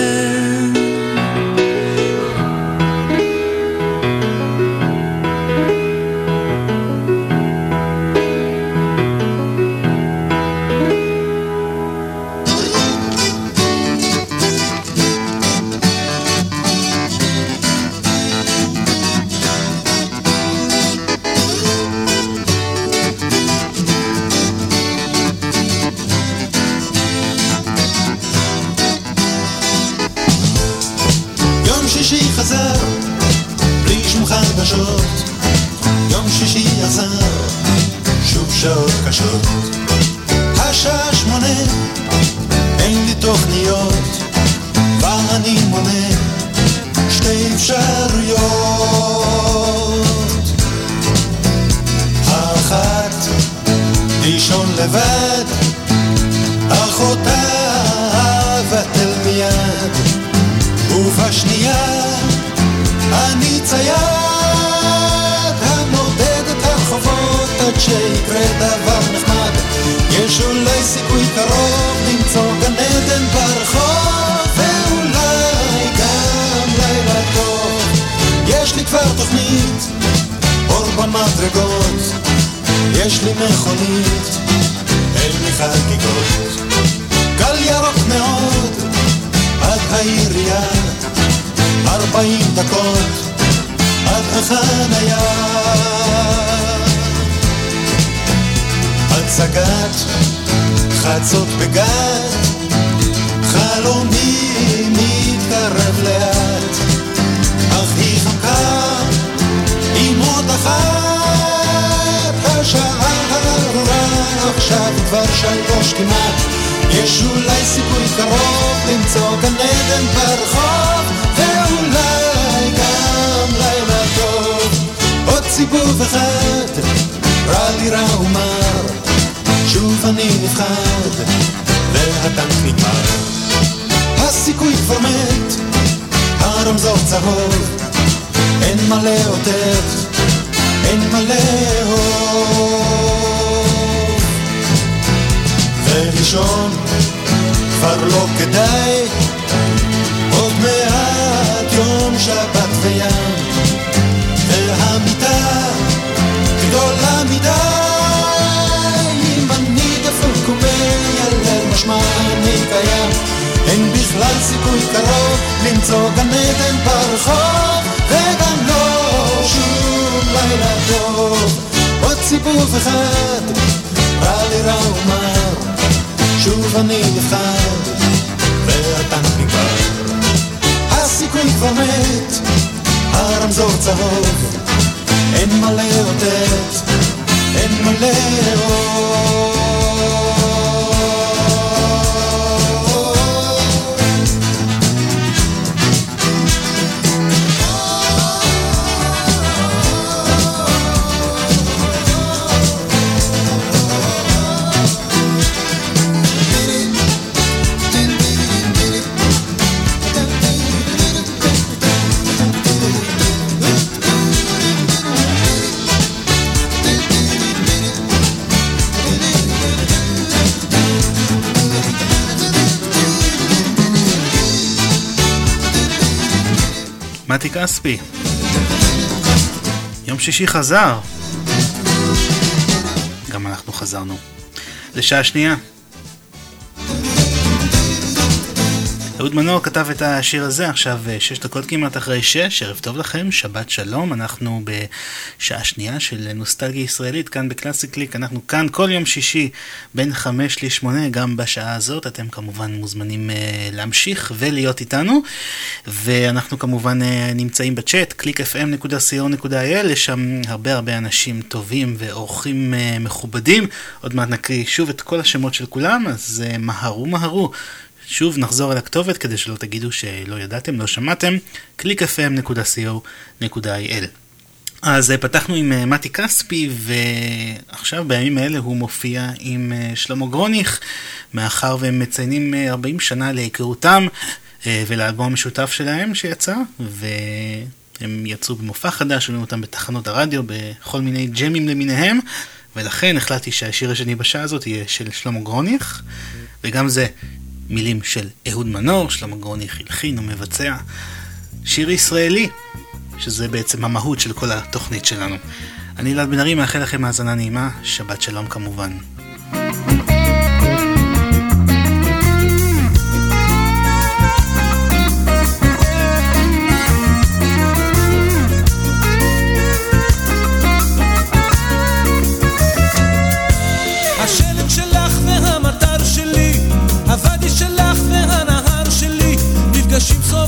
שישי חזר. גם אנחנו חזרנו. לשעה שנייה. אהוד מנור כתב את השיר הזה עכשיו אה, שש דקות כמעט אחרי שש, ערב טוב לכם, שבת שלום, אנחנו בשעה שנייה של נוסטלגיה ישראלית כאן בקלאסי קליק, אנחנו כאן כל יום שישי בין חמש לשמונה, גם בשעה הזאת, אתם כמובן מוזמנים uh, להמשיך ולהיות איתנו, ואנחנו כמובן uh, נמצאים בצ'אט, clickfm.co.il, יש שם הרבה הרבה אנשים טובים ואורחים uh, מכובדים, עוד מעט נקריא שוב את כל השמות של כולם, אז uh, מהרו מהרו. שוב נחזור אל הכתובת כדי שלא תגידו שלא ידעתם, לא שמעתם, clickfm.co.il אז אה, פתחנו עם אה, מתי כספי, ועכשיו בימים האלה הוא מופיע עם אה, שלמה גרוניך, מאחר והם מציינים 40 שנה להיכרותם ולאלבום המשותף שלהם שיצא, והם יצאו במופע חדש, שומעים אותם בתחנות הרדיו, בכל מיני ג'מים למיניהם, ולכן החלטתי שהשיר השני בשעה הזאת יהיה של שלמה גרוניך, וגם זה מילים של אהוד מנור, שלמה גרוניך הלחין ומבצע. שיר ישראלי, שזה בעצם המהות של כל התוכנית שלנו. אני אלעד בן ארי, מאחל לכם האזנה נעימה, שבת שלום כמובן. נפגשים סוף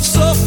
סוף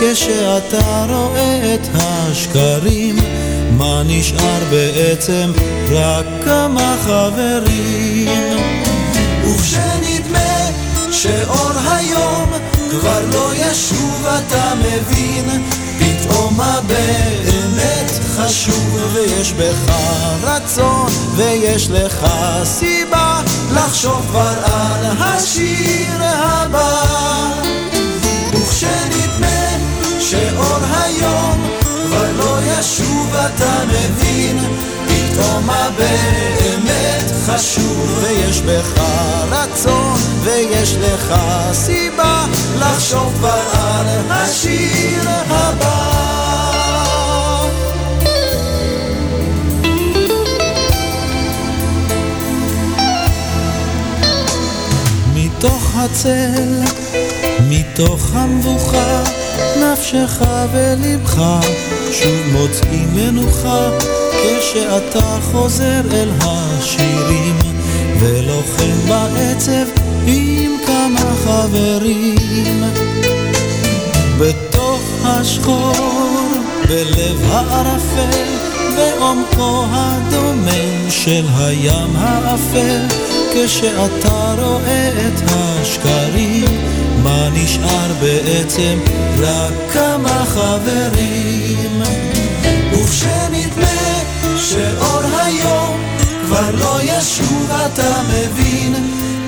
כשאתה רואה את השקרים, מה נשאר בעצם? רק כמה חברים. וכשנדמה שאור היום כבר לא ישוב, אתה מבין, פתאום מה באמת חשוב, ויש בך רצון, ויש לך סיבה לחשוב כבר על השיר הבא. היום כבר לא ישוב, אתה מבין, פתאום מה באמת חשוב, ויש בך רצון, ויש לך סיבה לחשוב כבר על השיר הבא. מתוך הצל, מתוך המבוכה, נפשך ולבך שוב מוצאים מנוחה, כשאתה חוזר אל השירים, ולוחם בעצב עם כמה חברים. בתוך השחור, בלב הערפל, בעומקו הדומם של הים האפל, כשאתה רואה את השקרים, מה נשאר בעצם? רק כמה חברים. וכשנדמה שאור היום כבר לא ישוב, אתה מבין,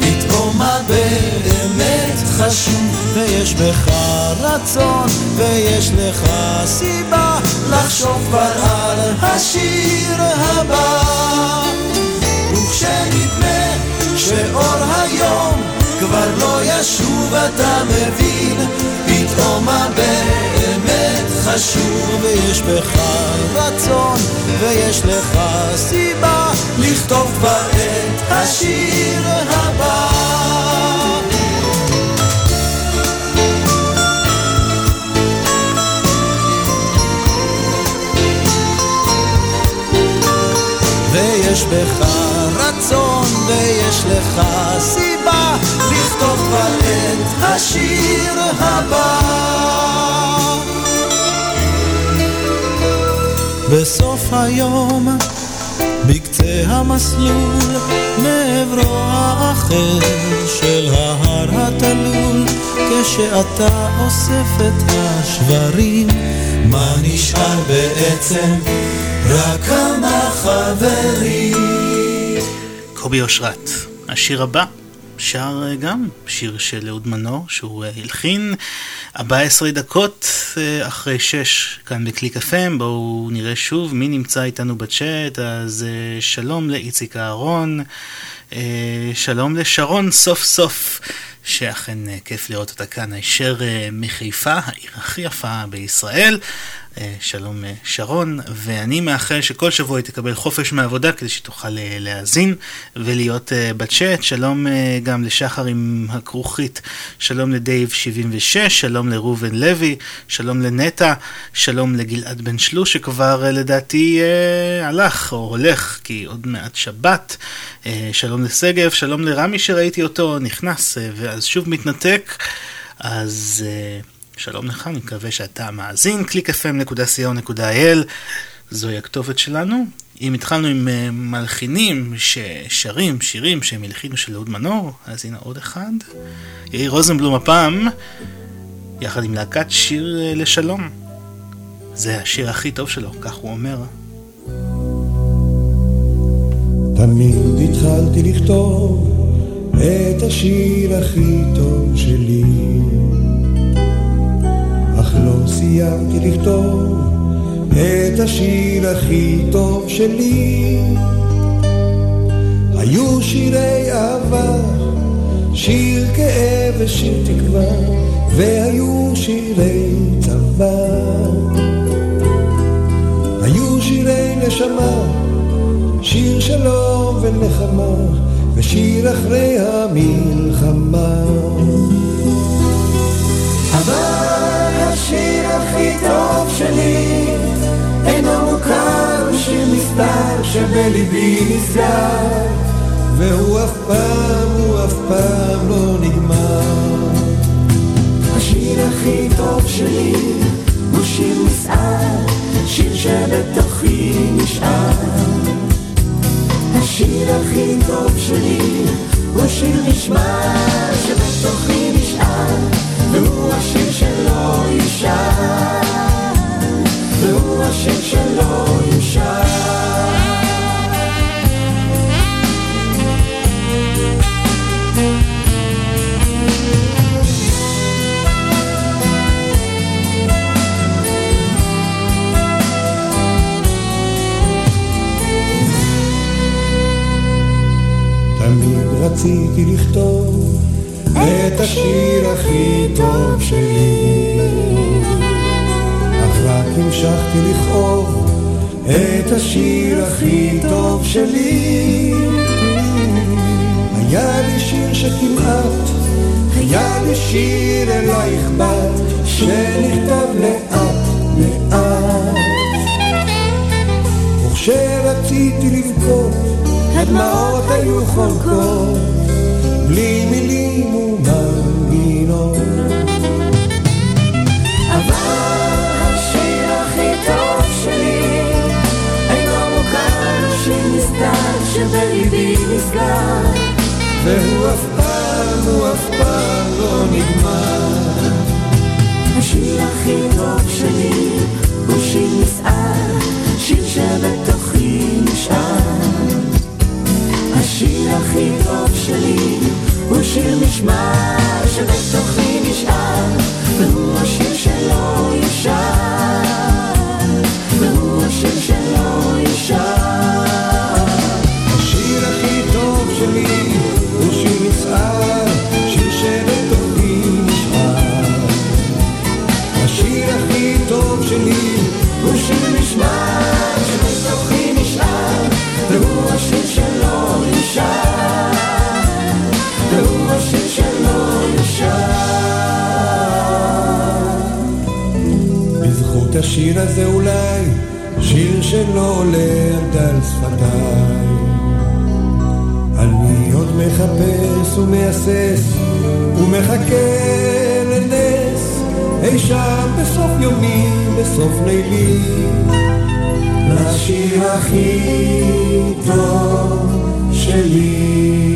פתאום מה באמת חשוב, ויש בך רצון, ויש לך סיבה לחשוב כבר על השיר הבא. וכשנדמה שאור היום כבר לא ישוב, אתה מבין, פתאום מה באמת חשוב, ויש בך רצון, ויש לך סיבה לכתוב כבר את השיר הבא. ויש בך רצון ויש לך סיבה לכתוב כבר את השיר הבא. בסוף היום, בקצה המסלול, מעברו האחר של ההר התלול, כשאתה אוסף את השברים, מה נשאר בעצם? רק כמה חברים. קובי אושרת, השיר הבא. שר אה, גם שיר של אהוד מנור שהוא אה, הלחין. 14 דקות אה, אחרי 6 כאן בקליק FM בואו נראה שוב מי נמצא איתנו בצ'אט. אז שלום לאיציק אהרון. שלום לשרון סוף סוף שאכן כיף לראות אותה כאן הישר מחיפה העיר הכי יפה בישראל. שלום שרון, ואני מאחל שכל שבוע היא תקבל חופש מעבודה כדי שתוכל להאזין ולהיות בצ'אט. שלום גם לשחר עם הכרוכית, שלום לדייב 76, שלום לראובן לוי, שלום לנטע, שלום לגלעד בן שלוש שכבר לדעתי הלך או הולך כי עוד מעט שבת, שלום לשגב, שלום לרמי שראיתי אותו נכנס ואז שוב מתנתק. אז uh, שלום לך, אני מקווה שאתה מאזין, www.clickfm.co.il זוהי הכתובת שלנו. אם התחלנו עם uh, מלחינים ששרים שירים שהם הלחינו של אהוד מנור, אז הנה עוד אחד. יאיר רוזנבלום הפעם, יחד עם להקת שיר uh, לשלום. זה השיר הכי טוב שלו, כך הוא אומר. תמיד התחלתי לכתוב את השיר הכי טוב שלי אך לא סיימתי לכתוב את השיר הכי טוב שלי. היו שירי אהבה, שיר כאב ושיר תקווה, והיו שירי צבא. היו שירי נשמה, שיר שלום ונחמה, ושיר אחרי המלחמה. אבל השיר הכי טוב שלי אינו מוכר, שבא שבליבי נסגר, והוא אף פעם, הוא אף פעם לא נגמר. השיר הכי טוב שלי הוא שיר נסער, שיר שבתוכי נשאר. השיר הכי טוב שלי הוא שיר נשמע שבתוכי נשאר, והוא השיר שלא ישר, והוא השיר שלא ישר. רציתי לכתוב את השיר הכי טוב שלי, אך רק המשכתי לכאוב את השיר הכי טוב שלי. היה לי שיר שכמעט, היה לי שיר אלייך בת, שנכתב לאט לאט. וכשרציתי לבכות, הדמעות היו חולקות, בלי מילים ומנגינות. והוא אף פעם, הוא אף פעם לא נגמר. השיר הכי טוב שלי שיר שלא עולה על דל שפתיי. אני עוד מחפש ומהסס ומחכה לנס. אי שם בסוף יומי, בסוף לילי. לשיר הכי טוב שלי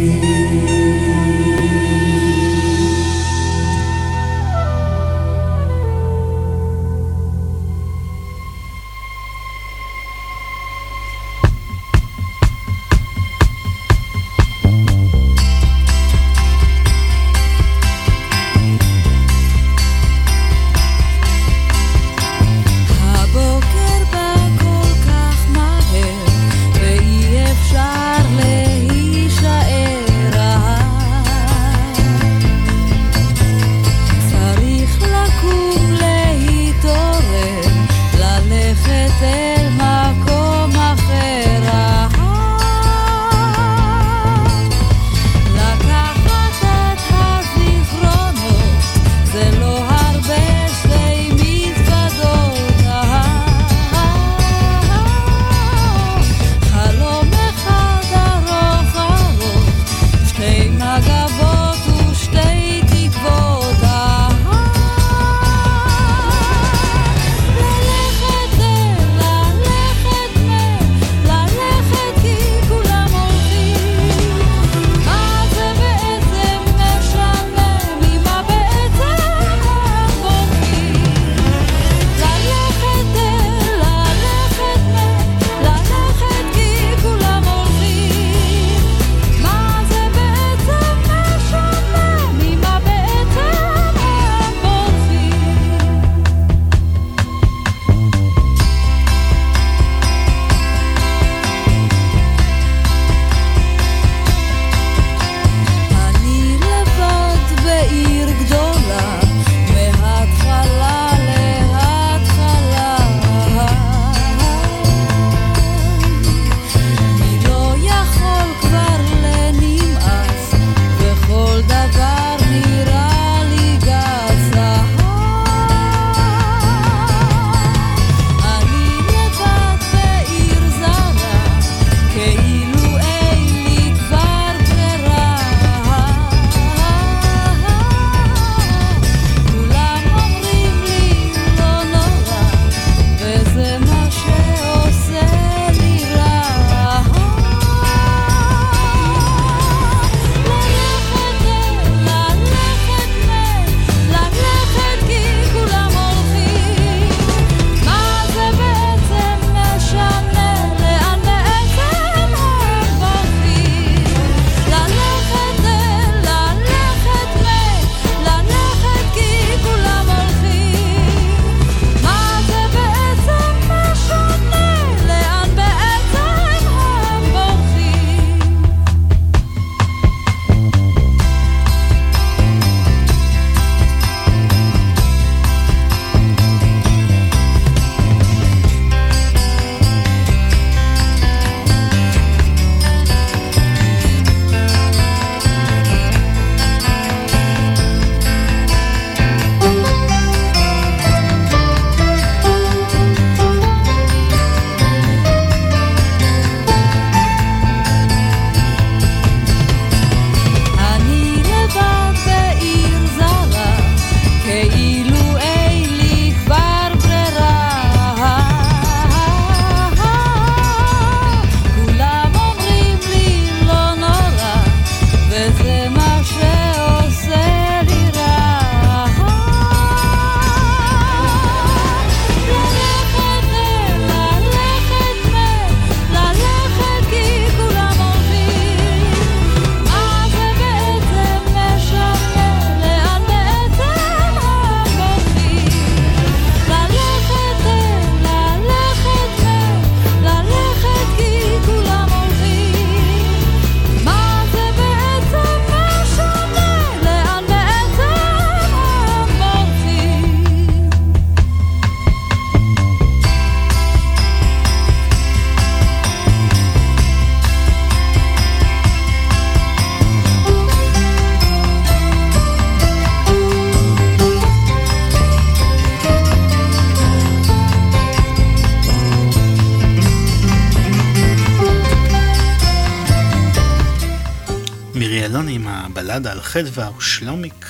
על חדווה ושלומיק.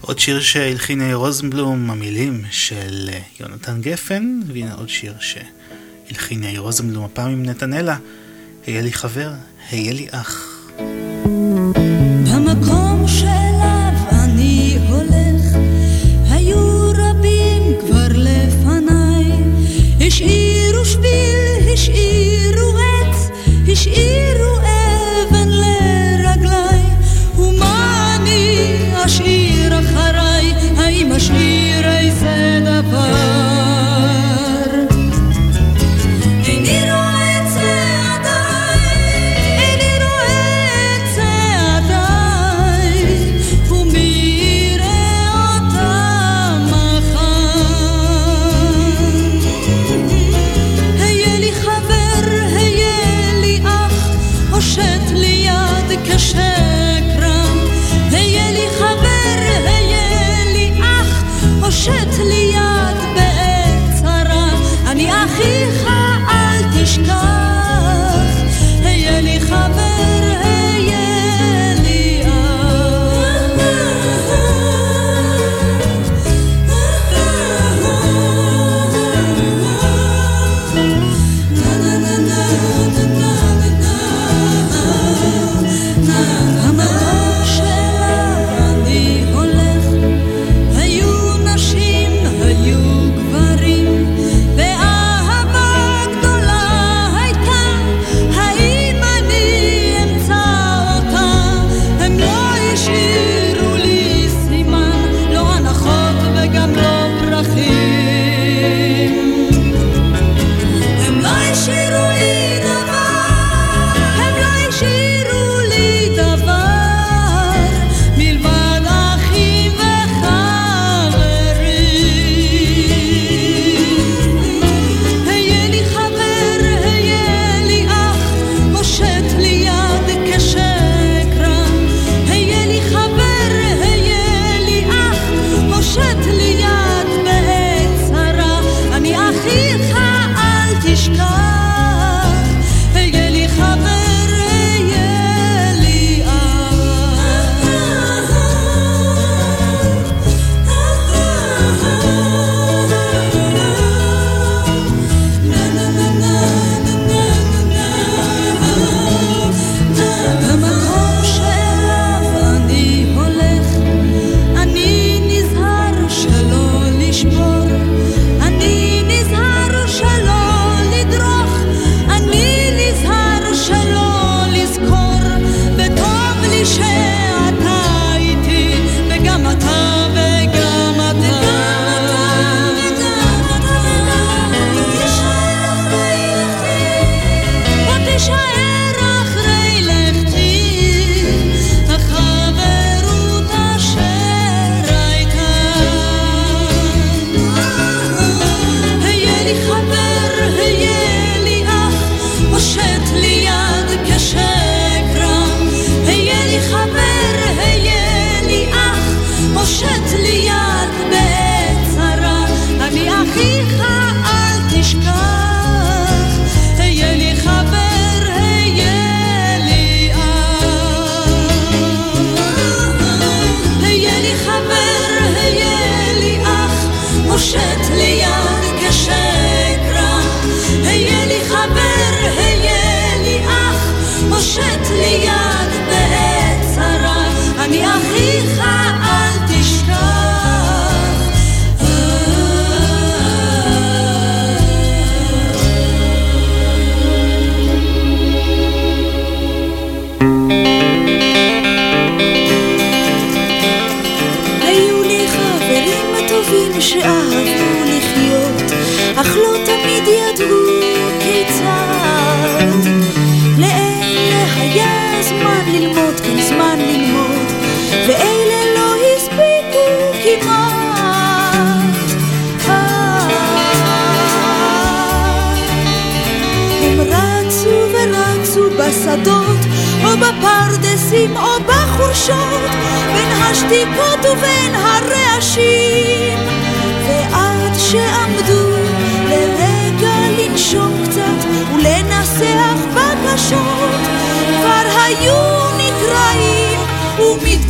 עוד שיר שהלחין רוזנבלום, המילים של אה, יונתן גפן, והנה עוד שיר שהלחין רוזנבלום, הפעם עם נתנאלה, היה לי חבר, היה לי אח.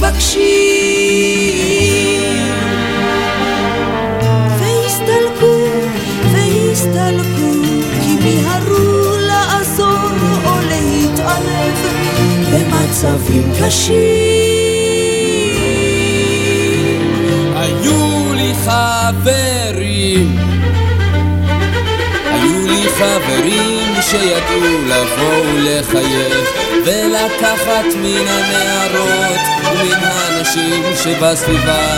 מבקשים. והסתלקו, והסתלקו כי מיהרו לעזור או להתערב במצבים קשים. היו לי חברים, חברים שידעו לבוא ולחייך ולקחת מן הנערות ומן האנשים שבסביבה.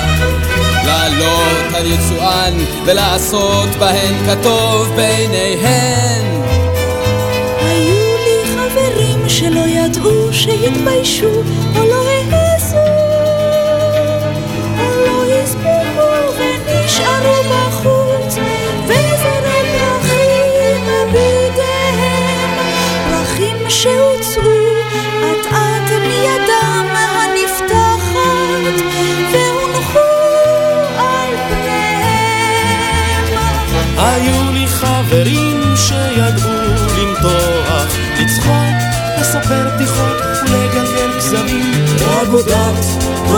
לעלות על יצואן ולעשות בהן כטוב בעיניהן היו לי חברים שלא ידעו שהתביישו או לא שהוצאו אט אט מידם הנפתחת והונחו על פניהם היו לי חברים שידעו למתוח, לצחוק, לספר בדיחות ולגלגל גזרים. אגודת חברי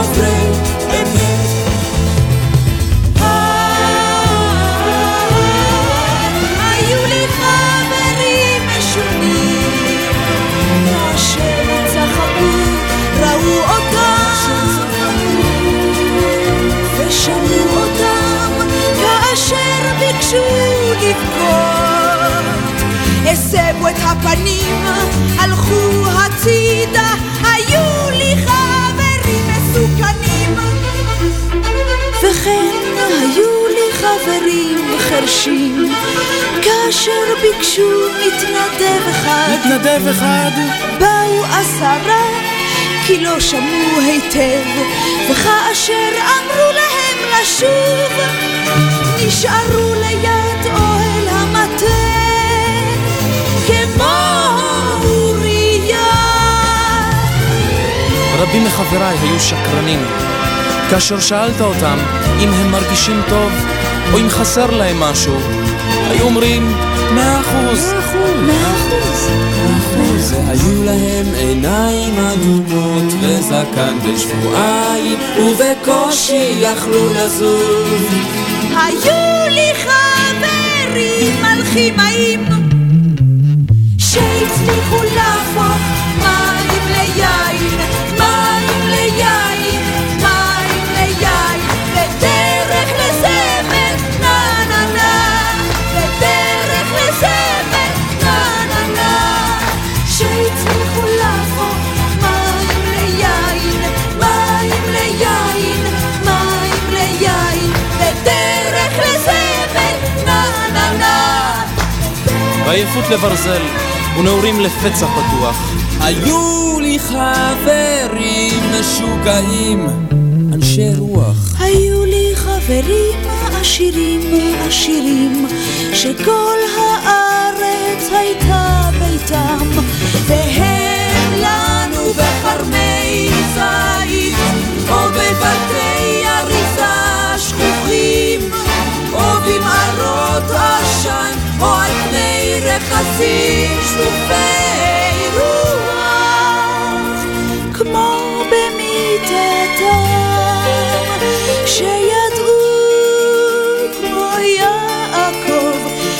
הסבו את הפנים, הלכו הצידה, היו לי חברים מסוכנים. וכן היו לי חברים חרשים, כאשר ביקשו מתנדב אחד. מתנדב אחד. באו עשרה, כי לא שמעו היטב, וכאשר אמרו להם לשוב, נשארו ליד אוהל המטה, רבים מחבריי היו שקרנים. כאשר שאלת אותם אם הם מרגישים טוב או אם חסר להם משהו, היו אומרים מאה אחוז. מאה אחוז. והיו להם עיניים אדומות וזקן בשבועיים ובקושי יכלו לזוז היו לי חברים אלכימאים שהצליחו להפוך מים ליין, ועייפות לברזל ונעורים לפצע פתוח. היו לי חברים משוגעים, אנשי רוח. היו לי חברים עשירים עשירים, שכל הארץ הייתה ביתם, והם לנו בכרמי זית, או בבתי אריזה שכוחים, או במערות עשן, או על פני רכסים שלופי רוח, כמו במיטתם, שידעו כמו יעקב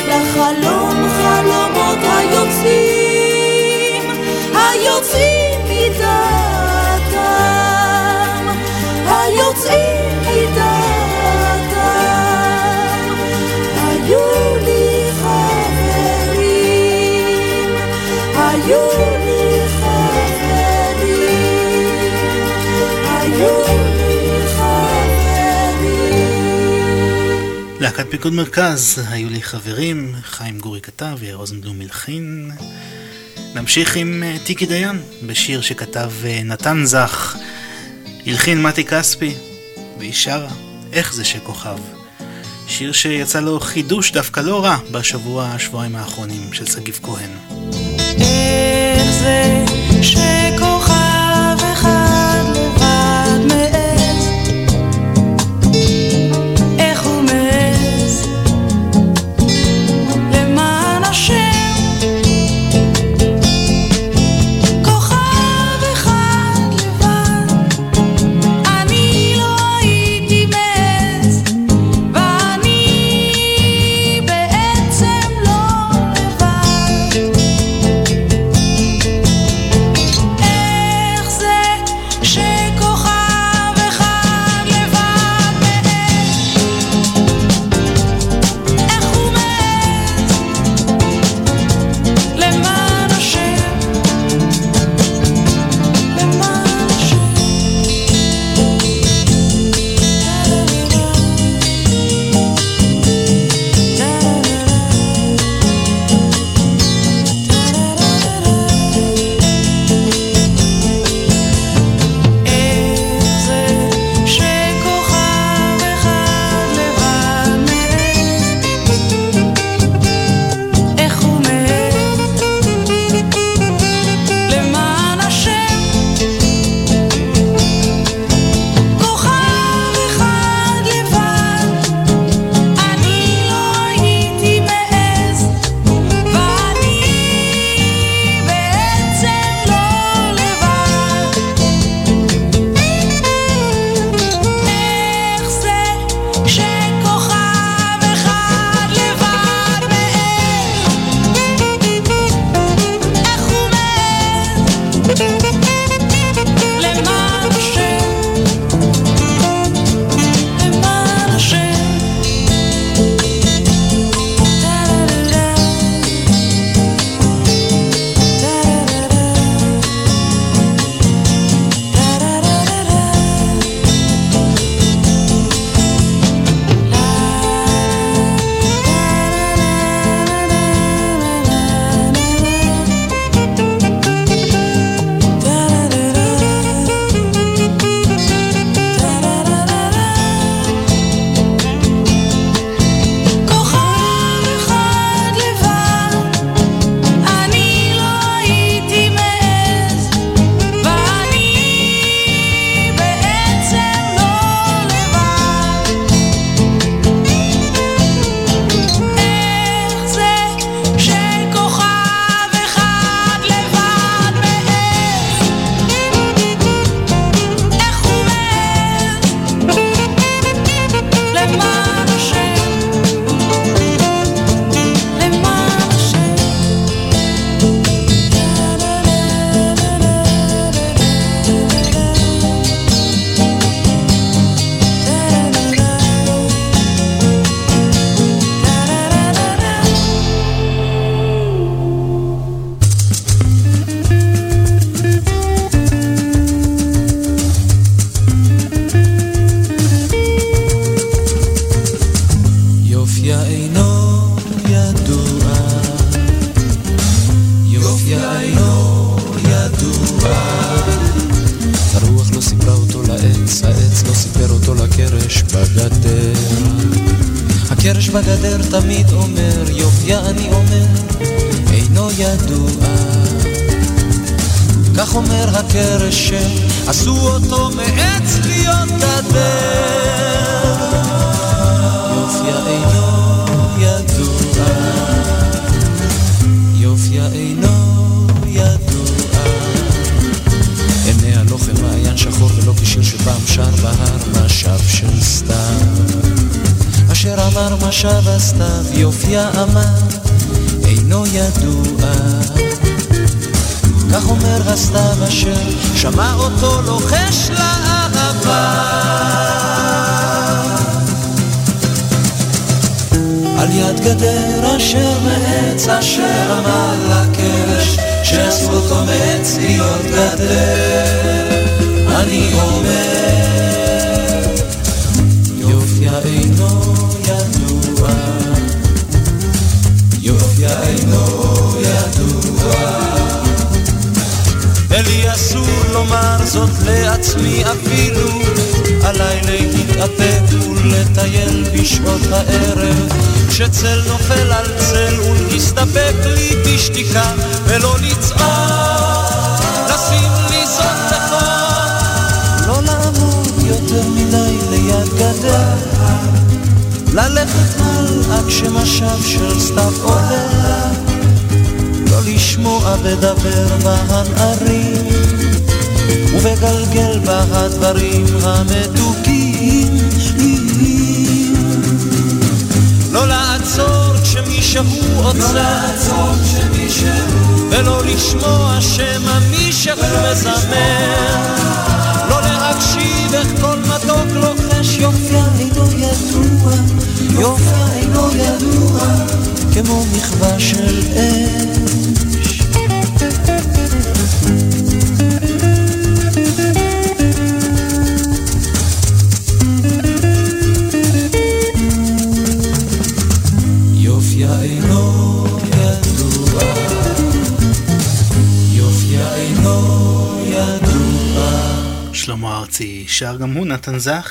לחלום חלומות היוצאים, היוצאים מדעתם, היוצאים להקת פיקוד מרכז, היו לי חברים, חיים גורי כתב, יאיר רוזנבלום מלחין. נמשיך עם אה, טיקי דיין, בשיר שכתב אה, נתן זך, הלחין מתי כספי, והיא שרה, איך זה שכוכב. שיר שיצא לו חידוש דווקא לא רע בשבוע, שבועיים האחרונים של שגיב כהן. איך זה שכוכב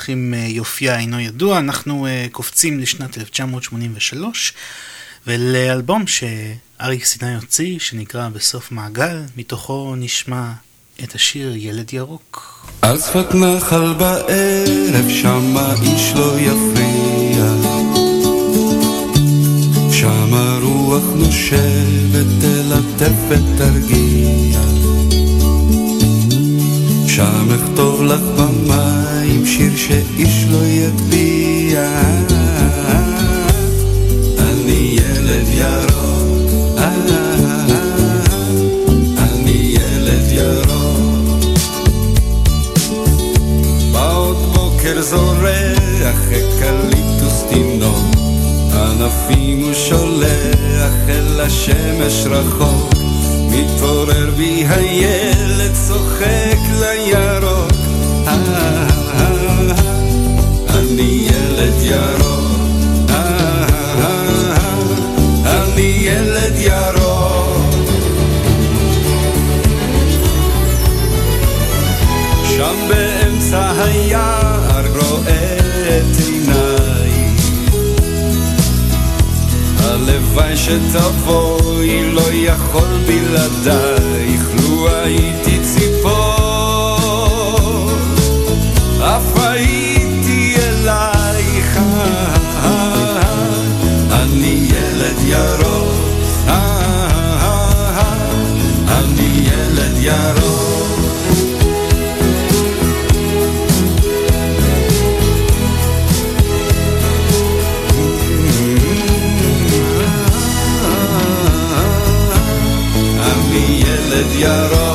זך, עם אה, יופייה אינו ידוע. אנחנו uh, קופצים לשנת 1983, ולאלבום שאריק סיני הוציא, שנקרא בסוף מעגל, מתוכו נשמע את השיר ילד ירוק. על שפת נחל בערב שמה איש לא יפריע שמה רוח נושבת תלטף ותרגיע שם אכתוב לך במים שיר שאיש לא יטביע אני ילד ירוק. אני ילד ירוק. באות בוקר זורח אקליפטוס תינוק. ענפים הוא שולח אל השמש רחוק מתעורר בי הילד צוחק לירוק. אה, אה, אה, אני ילד ירוק. אני ילד ירוק. שם באמצע היער רואה הלוואי שתבואי לא יכול בלעדייך לו הייתי ציפור. אף הייתי אלייך. אני ילד ירוק. אני ילד ירוק אני ילד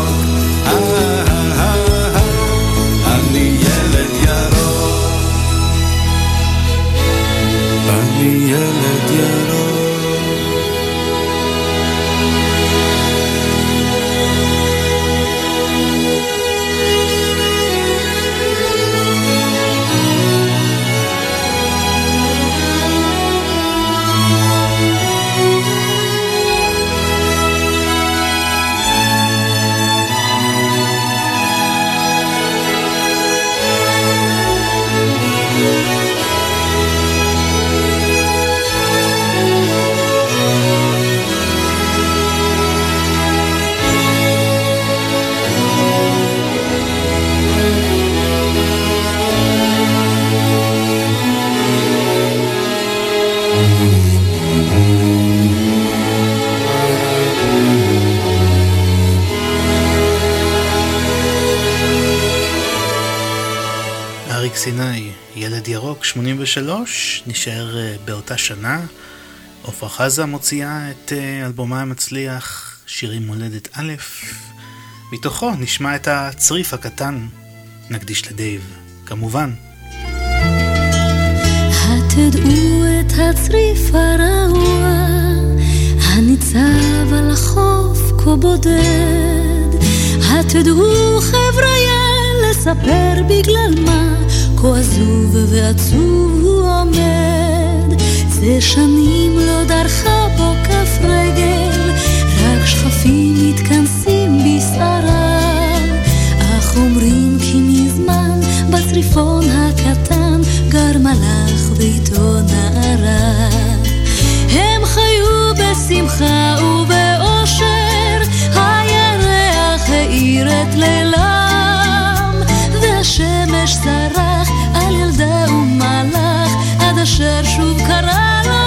83, נשאר אה, באותה שנה. עפרה חזה מוציאה את אה, אלבומה המצליח, שירים מולדת א', מתוכו נשמע את הצריף הקטן, נקדיש לדייב, כמובן. התדעו את הצריף הרעוע, הניצב על החוף כה בודד. התדעו חבריה לספר בגלל מה, כה עזוב ועצוב הוא עומד. זה שנים לא דרכה בו כף רגל, רק שכפים מתכנסים בשערה. אך אומרים כי מזמן בצריפון הקטן גר מלאך ואיתו נערה. הם חיו בשמחה ובאושר, הירח האיר את לילם, והשמש זרח אשר שוב קרא לו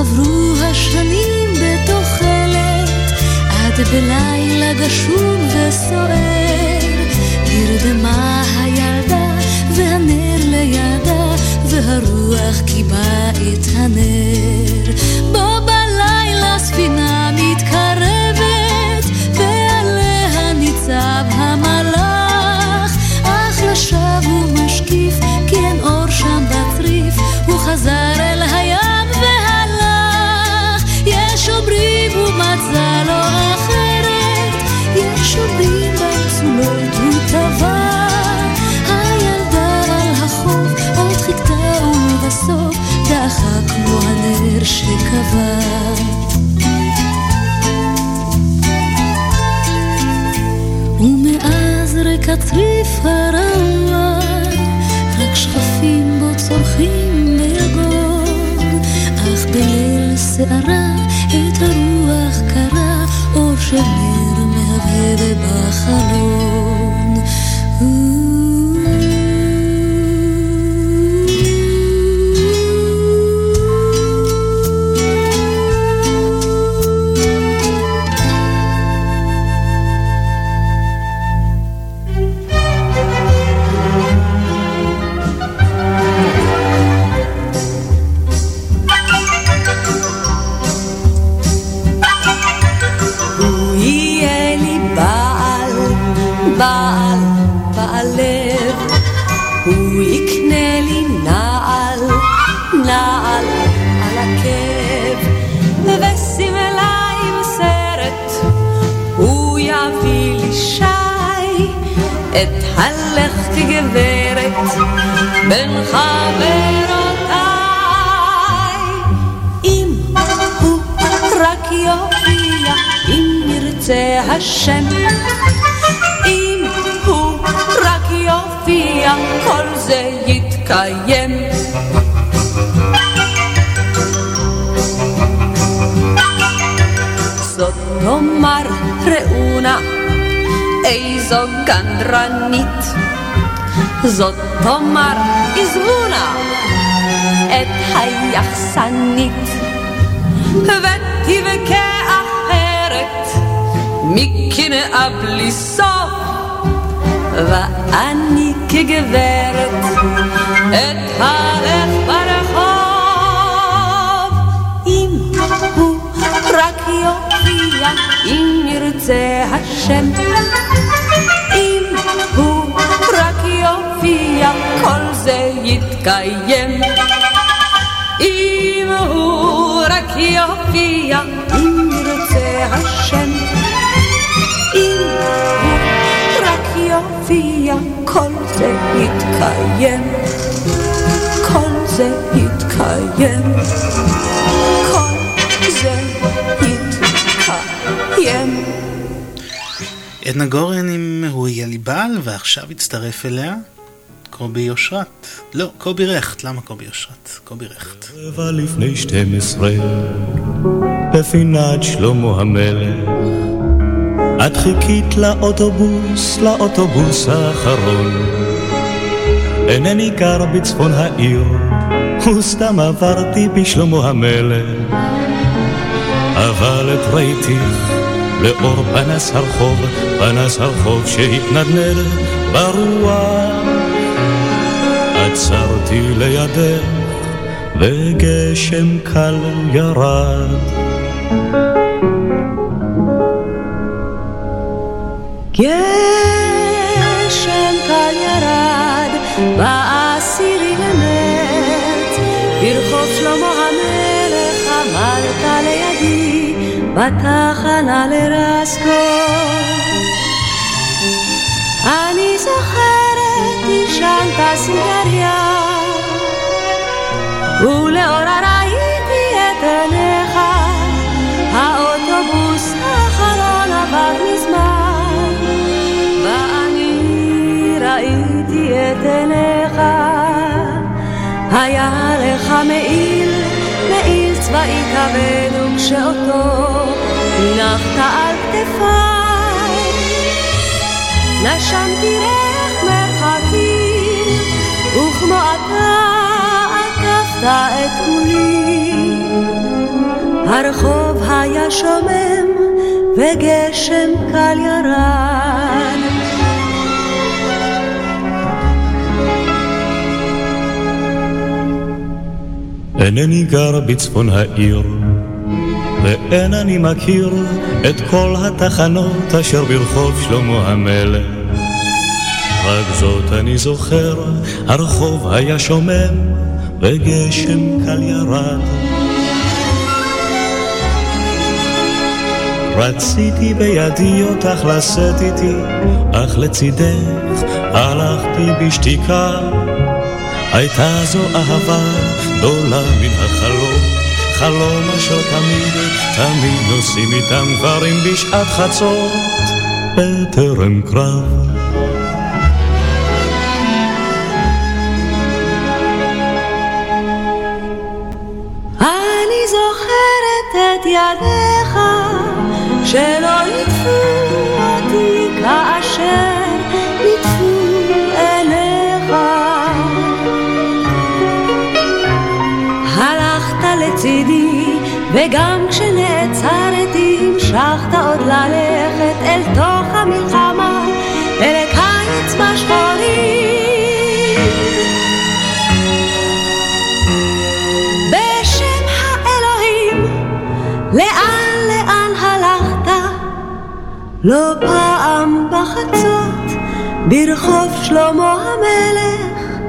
עברו השנים בתוחלת, עד בלילה גשום וסוער, נרדמה הילדה והנר לידה, והרוח קיבה את הנר. את הרוח קרה, אור של נר בחלון. ואני כגברת, אתהלך ברחוב. אם הוא רק יופיע, אם ירצה השם. אם הוא רק יופיע, כל זה יתקיים. אם הוא רק יופיע, אם ירצה השם. כל זה יתקיים. כל זה יתקיים. כל זה יתקיים. עדנה גורן עם הוא יהיה לי בעל, ועכשיו הצטרף אליה קובי אושרת. לא, קובי רכט. למה קובי אושרת? קובי רכט. רבע לפני 12, בפינת שלמה המלך. את חיכית לאוטובוס, לאוטובוס האחרון. אינני גר בצפון העיר, וסתם עברתי בשלמה המלך. אבל את ראיתיך לאור פנס הרחוב, פנס הרחוב שהתנדנד ברוח. עצרתי לידך, וגשם קל ירד. גשם קל ירד בעשירי למרץ, ברחוב שלמה המלך עמדת לידי, בתחנה לרסקו. אני זוכרת, עישנת סיגריה, ולאורה ראיתי היה לך מעיל, מעיל צבאי כבד, וכשאותו הנחת על כתפיי, נשמתי ריח מרחקים, וכמו אתה עקפת את כולי. הרחוב היה שומם, וגשם קל ירד. אינני גר בצפון העיר, ואין אני מכיר את כל התחנות אשר ברחוב שלמה המלך. רק זאת אני זוכר, הרחוב היה שומם, וגשם קל ירד. רציתי בידי אותך לשאת איתי, אך לצידך הלכתי בשתיקה. הייתה זו אהבה גדולה מן החלום, חלום אשר תמיד, תמיד נוסעים איתם גברים בשעת חצות, בטרם קרב. אני זוכרת את ידיך שלא ליטפו אותי כאשר וגם כשנעצרתי המשכת עוד ללכת אל תוך המלחמה אל הקיץ בשחורים. בשם האלוהים, לאן לאן הלכת? לא פעם בחצות, ברחוב שלמה המלך,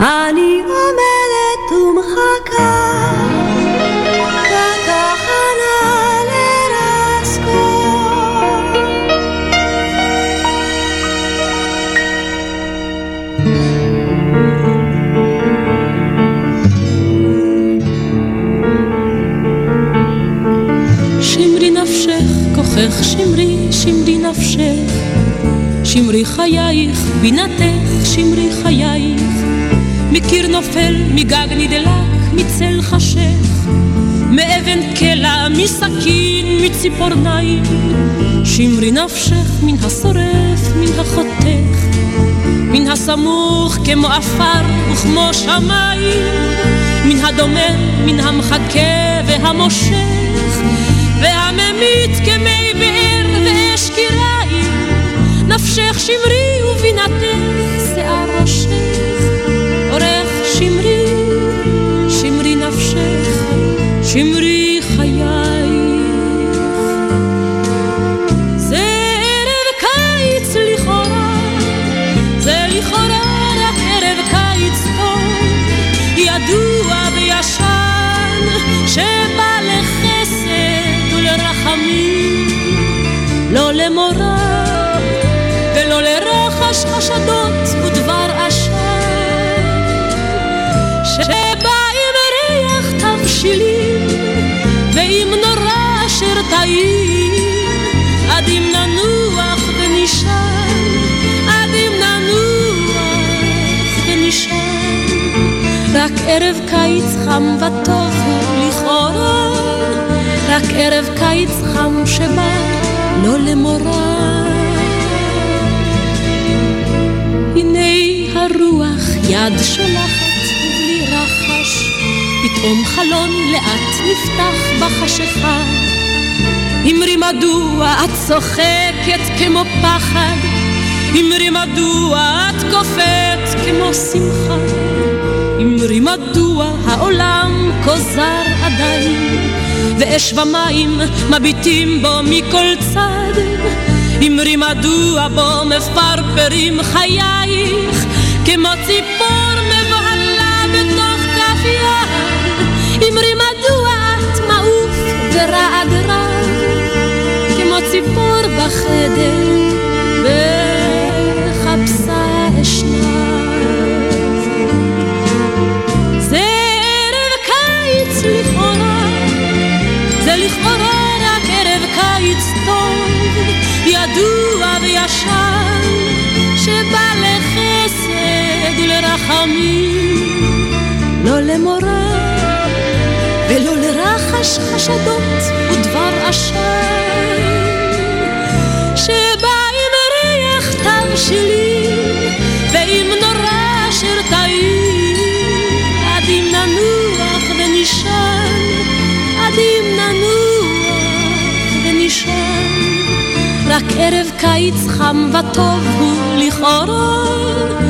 אני עומדת שמרי חייך, בינתך, שמרי חייך. מקיר נופל, מגג נדלק, מצל חשך. מאבן קלע, מסכין, מציפורניים. שמרי נפשך, מן השורף, מן החותך. מן הסמוך כמו עפר וכמו שמיים. מן הדומם, מן המחכה והמושך. והממית כמי באר ואש קיריים, נפשך שמרי ובינתך שיער ראשך, יש חשדות ודבר אשר שבא עם ריח תבשילים ועם נורא אשר טעים עד אם ננוח ונשאר עד אם ננוח ונשאר. רק ערב קיץ חם וטוב לכאורה רק ערב קיץ חם שבא לא למורה הרוח יד שולחת ובלי רחש, פתאום חלון לאט נפתח בחשיכה. אמרי מדוע את צוחקת כמו פחד, אמרי מדוע את קופאת כמו שמחה, אמרי מדוע העולם כה זר עדיין, ואש ומים מביטים בו מכל צד, אמרי מדוע בו מפרפרים חייך, כמו ציפור מבוהלה בתוך כף יד, אמרי מדוע את מעוף ורעד רע, כמו ציפור בחדר, וחפשה אשנב. ידוע ולרחמים, לא למורא ולא לרחש חשדות ודבר עשן, שבא עם ריח תבשילים ועם נורא אשר תאיר, עד אם ננוח ונשען, עד אם ננוח ונשען. רק ערב קיץ חם וטוב הוא לכאורה,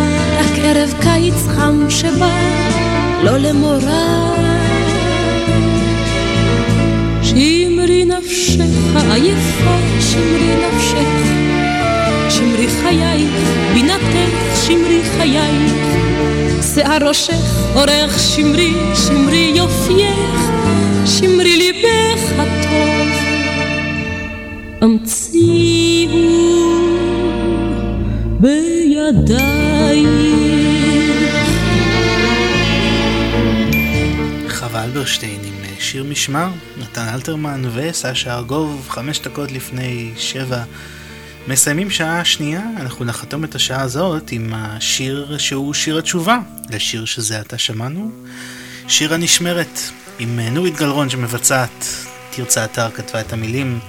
קיץ חם שבא לא למורא. שמרי נפשך עייפה, שמרי נפשך, שמרי חייך, בינתך, שמרי חייך, שיער ראשך, אורך שמרי, שמרי יופייך, שמרי ליבך הטוב. המציאו בידייך. אלברשטיין עם אה, שיר משמר, נתן אלתרמן וסשה ארגוב, חמש דקות לפני שבע. מסיימים שעה שנייה, אנחנו נחתום את השעה הזאת עם השיר שהוא שיר התשובה לשיר שזה עתה שמענו, שיר הנשמרת, עם אה, נורית גלרון שמבצעת, תרצה אתר כתבה את המילים.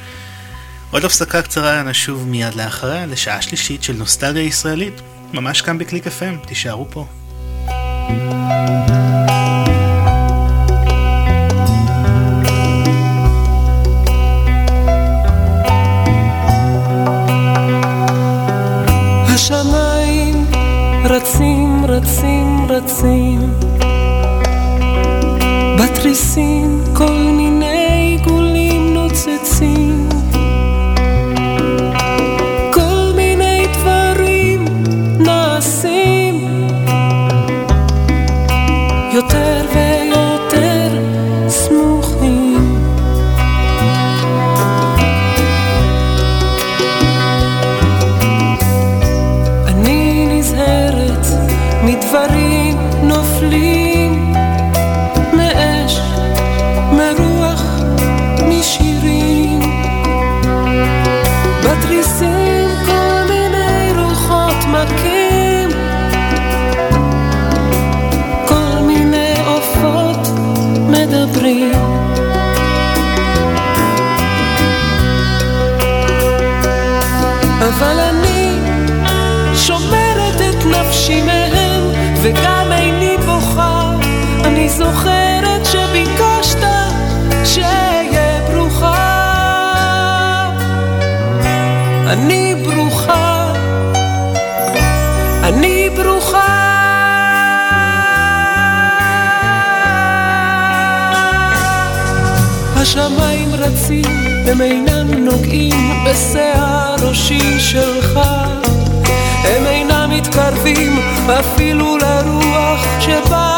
עוד הפסקה קצרה נשוב מיד לאחריה לשעה שלישית של נוסטלגיה ישראלית, ממש כאן בקליק FM, תישארו פה. רצים בתריסים כל מיני זוכרת שביקשת שאהיה ברוכה. אני ברוכה, אני ברוכה. השמיים רצים, הם אינם נוגעים בשיער ראשי שלך. הם אינם מתקרבים אפילו לרוח שבאה.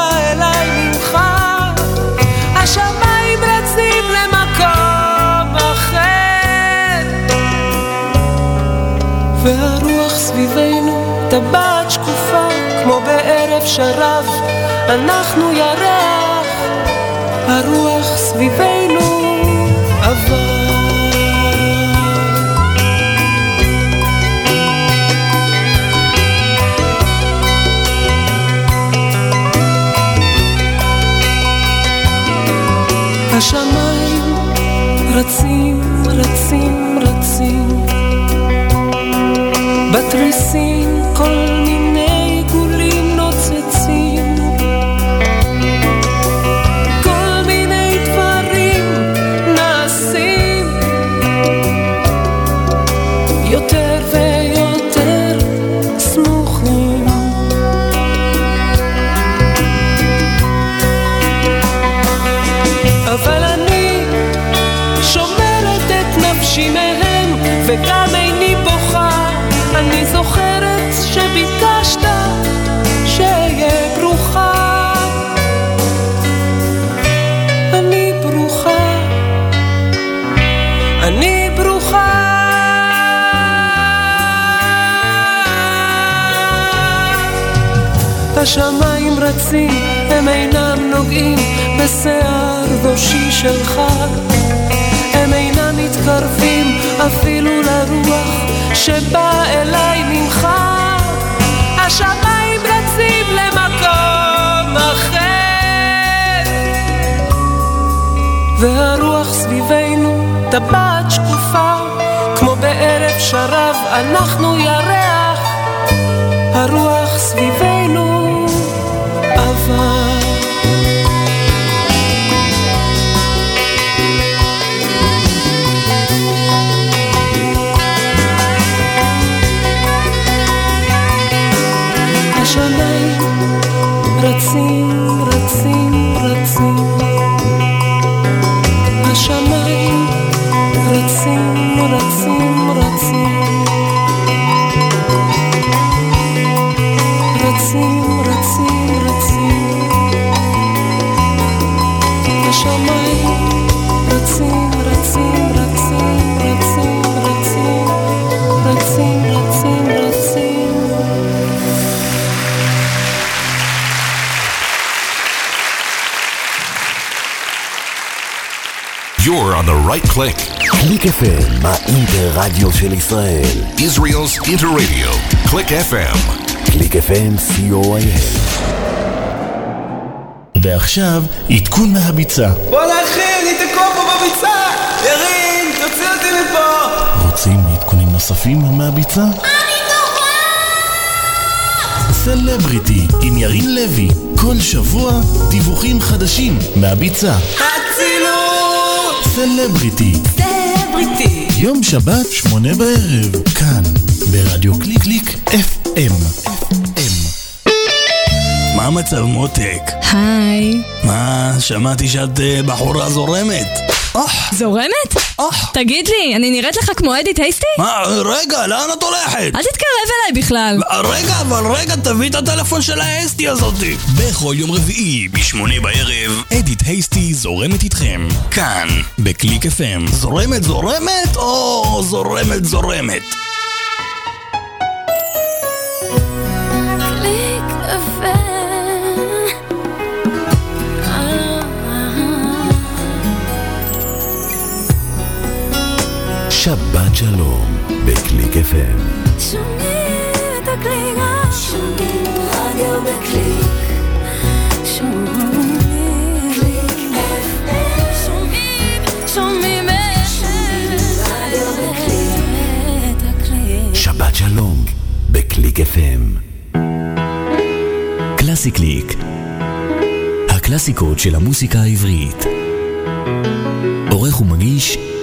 השמיים רצים למקום אחר, והרוח סביבנו טבעת שקופה כמו בערב שרב. אנחנו ירח, הרוח סביבנו עבר. רצים, רצים, רצים. בתריסים כל מיני וגם איני בוכה. אני זוכרת שביקשת שאהיה ברוכה. אני ברוכה. אני ברוכה. השמיים רצים, הם אינם נוגעים בשיער ראשי שלך. הם אינם מתקרבים אפילו לרוח שבאה אליי ממך. השמיים רצים למקום אחר. והרוח סביבנו טבעת שקופה, כמו בערב שרב אנחנו ירח. הרוח סביבנו עבר. Right click. קליק FM, האינטר-רדיו של ישראל. Israel's Interradio. Click FM. קליק FM, co.il. ועכשיו, עדכון מהביצה. בואנה אחי, אני תקוע פה בביצה! ירין, תוציא אותי מפה! רוצים עדכונים נוספים מהביצה? סלבריטי עם ירין לוי, כל שבוע דיווחים חדשים מהביצה. סלבריטי, סלבריטי! יום שבת, שמונה בערב, כאן, ברדיו קליק קליק FM. מה המצב מותק? היי. מה, שמעתי שאת אה, בחורה זורמת. זורמת? תגיד לי, אני נראית לך כמו אדית הייסטי? מה, רגע, לאן את הולכת? אל תתקרב אליי בכלל. רגע, אבל רגע, תביא את הטלפון של האסטי הזאתי. בכל יום רביעי, בשמונה בערב, אדית הייסטי זורמת איתכם. כאן, בקליק FM. זורמת זורמת, או זורמת זורמת? שבת שלום, בקליק FM. שומעים את הקליק, שומעים רדיו בקליק. שומעים קליק FM. שומעים, שומעים רדיו בקליק. שבת שלום, בקליק FM. קלאסי קליק. הקלאסיקות של המוסיקה העברית. עורך ומגיש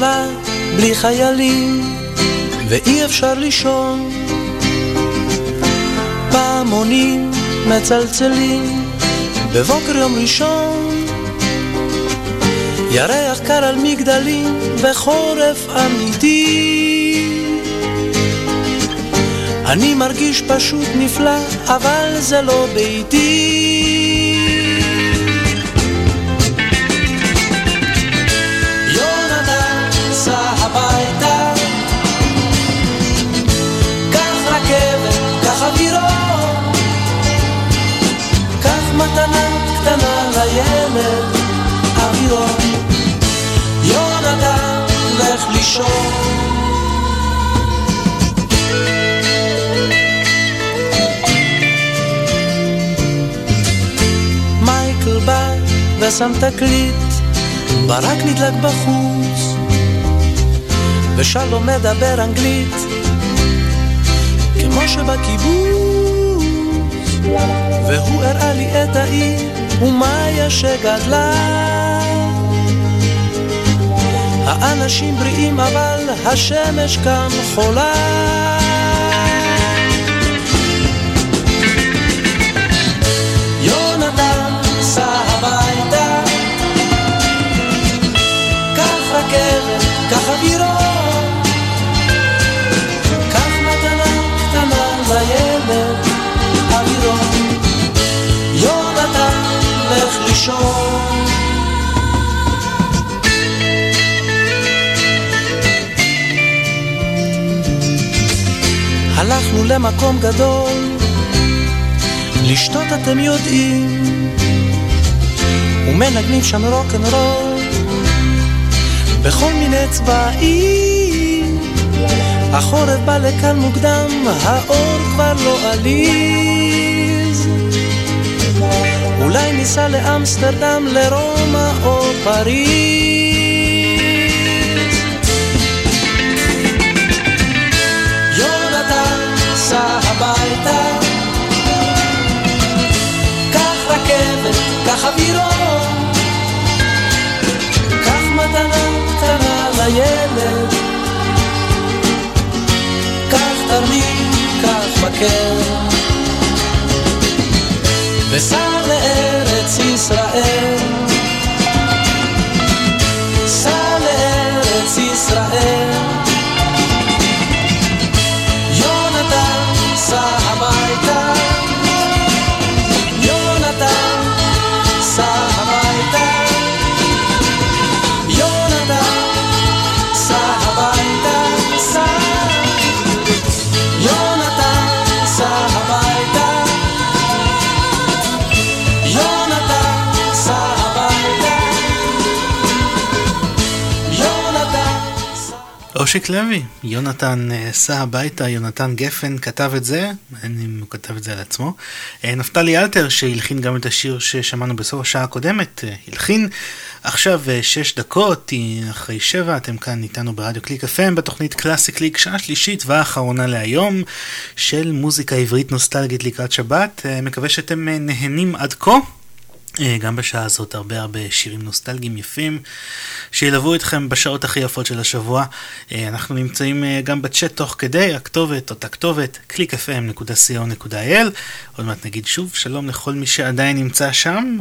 גדולה בלי חיילים ואי אפשר לישון פעמונים מצלצלים בבוקר יום ראשון ירח קר על מגדלים וחורף אמיתי. אני מרגיש פשוט נפלא, אבל זה לא ביתי. מתנה קטנה. יונתן, בא ושם תקליט, ברק נדלק בחוץ, ושלום מדבר אנגלית, שבקיבוץ, והוא הראה לי את העיר, ומאיה שגדלה. האנשים בריאים אבל השמש כאן חולה. סע הביתה. קח רכבת, קח אווירון הלכנו למקום גדול, לשתות אתם יודעים, ומנגנים שם רוקנרול, בכל מיני צבעים. החורף בא לכאן מוקדם, האור כבר לא עליז. אולי ניסע לאמסטרדם, לרומא או פריז. רכבת, קח אווירון. קח מתנה קטנה לילד. קח תרמיל, קח מקל. וסע לארץ ישראל. אושיק לוי, יונתן אה, סע הביתה, יונתן גפן כתב את זה, מעניין אם הוא כתב את זה על עצמו. אה, נפתלי אלתר שהלחין גם את השיר ששמענו בסוף השעה הקודמת, אה, הלחין. עכשיו שש דקות, אחרי שבע, אתם כאן איתנו ברדיו קליק FM בתוכנית קלאסי קליק, שעה שלישית והאחרונה להיום של מוזיקה עברית נוסטלגית לקראת שבת. מקווה שאתם נהנים עד כה. אה, גם בשעה הזאת הרבה הרבה שירים נוסטלגיים יפים שילוו אתכם בשעות הכי יפות של השבוע. אה, אנחנו נמצאים אה, גם בצ'אט תוך כדי, הכתובת, אותה כתובת, www.clickfm.co.il. עוד מעט נגיד שוב שלום לכל מי שעדיין נמצא שם,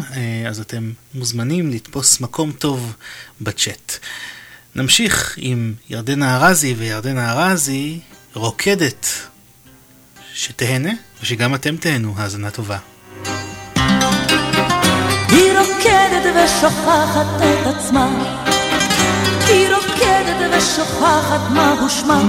אז אתם מוזמנים לתפוס מקום טוב בצ'אט. נמשיך עם ירדנה ארזי, וירדנה ארזי רוקדת. שתהנה, ושגם אתם תהנו, האזנה טובה. רוקדת ושוכחת את עצמה, היא רוקדת ושוכחת מהו שמה,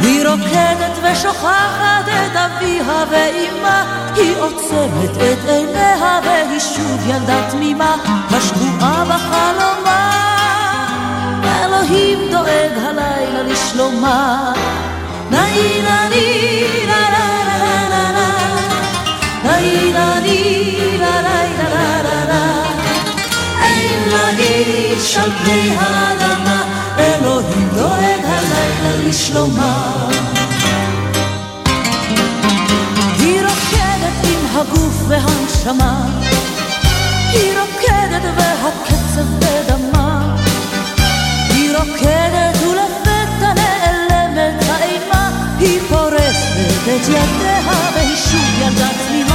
היא רוקדת ושוכחת את אביה ואימה, היא עוצמת את עיניה והיא שוב ילדה תמימה, השקועה בחלומה, אלוהים דואג הלילה לשלומה. נאי נאי נא נא נא נא נא נאי נאי איש על פני האדמה, אלוהים דואג הלילה לשלומה. היא רוקדת עם הגוף והנשמה, היא רוקדת והקצב בדמה, היא רוקדת ולפתע נעלמת האימה, היא פורסת את ידיה והיא שוב ילדה תמימה,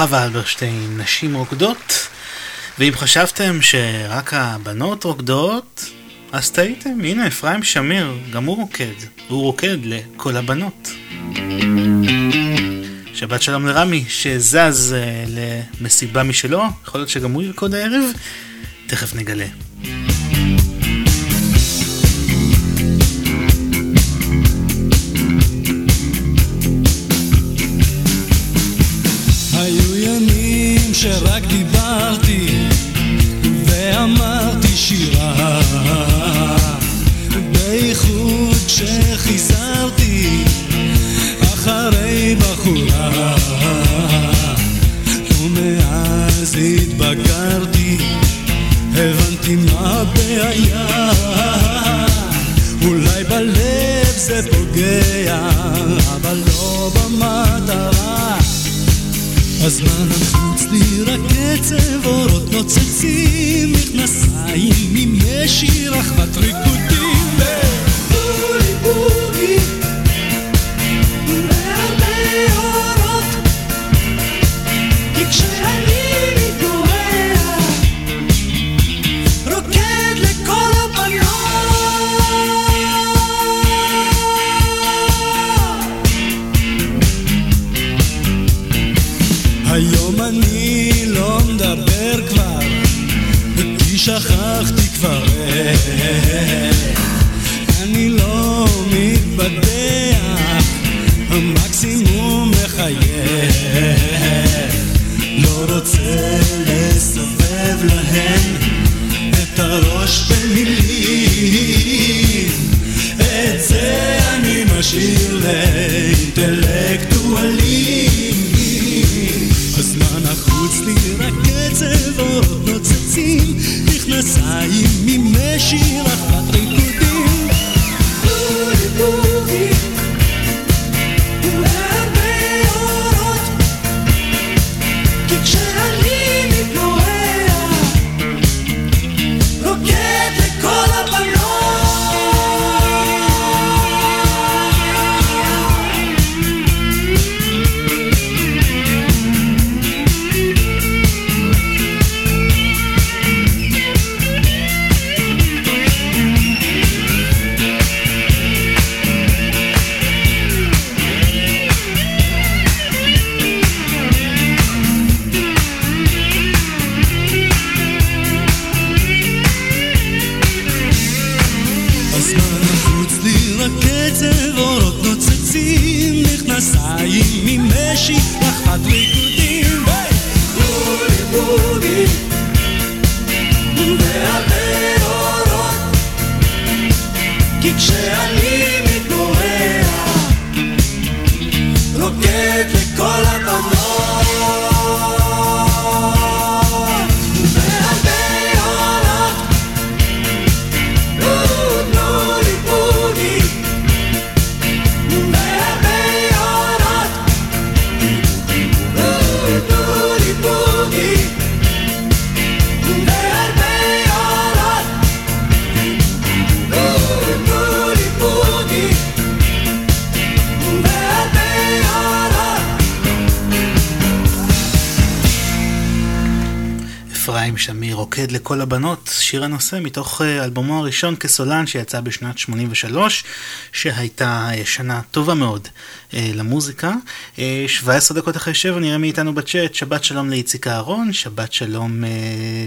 חווה אלברשטיין, נשים רוקדות. ואם חשבתם שרק הבנות רוקדות, אז טעיתם, הנה אפרים שמיר, גם הוא רוקד, הוא רוקד לכל הבנות. שבת שלום לרמי, שזז אה, למסיבה משלו, יכול להיות שגם הוא ירקוד הערב, תכף נגלה. 2019 מתוך אה, אלבומו הראשון כסולן שיצא בשנת 83 שהייתה אה, שנה טובה מאוד אה, למוזיקה. 17 דקות אחרי 7 נראה מי איתנו בצ'אט שבת שלום לאיציק אהרון, שבת שלום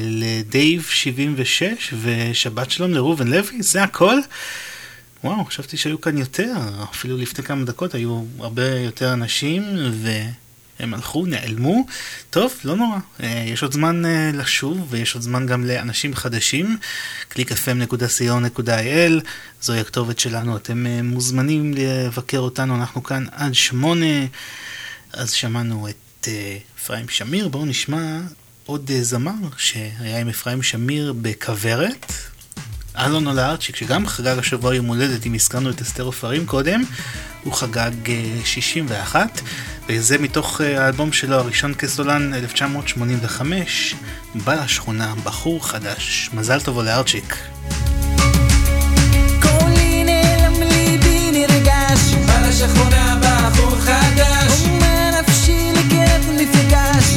לדייב 76 ושבת שלום לראובן לוי, זה הכל. וואו, חשבתי שהיו כאן יותר, אפילו לפני כמה דקות היו הרבה יותר אנשים, והם הלכו, נעלמו. טוב, לא נורא, אה, יש עוד זמן אה, לשוב ויש עוד זמן גם לאנשים חדשים. www.clickfm.co.il זוהי הכתובת שלנו, אתם אה, מוזמנים לבקר אותנו, אנחנו כאן עד שמונה. אז שמענו את אפרים שמיר, בואו נשמע עוד זמר שהיה עם אפרים שמיר בכוורת. אלון אולארצ'יק, שגם חגג השבוע יום הולדת, אם הזכרנו את אסתר עופרים קודם, הוא חגג אה, 61, וזה מתוך אה, האלבום שלו הראשון כסולן, 1985, בא לשכונה, בחור חדש. מזל טוב נרגש. בא לשכונה בחור חדש. ומה נפשי לכיף מפגש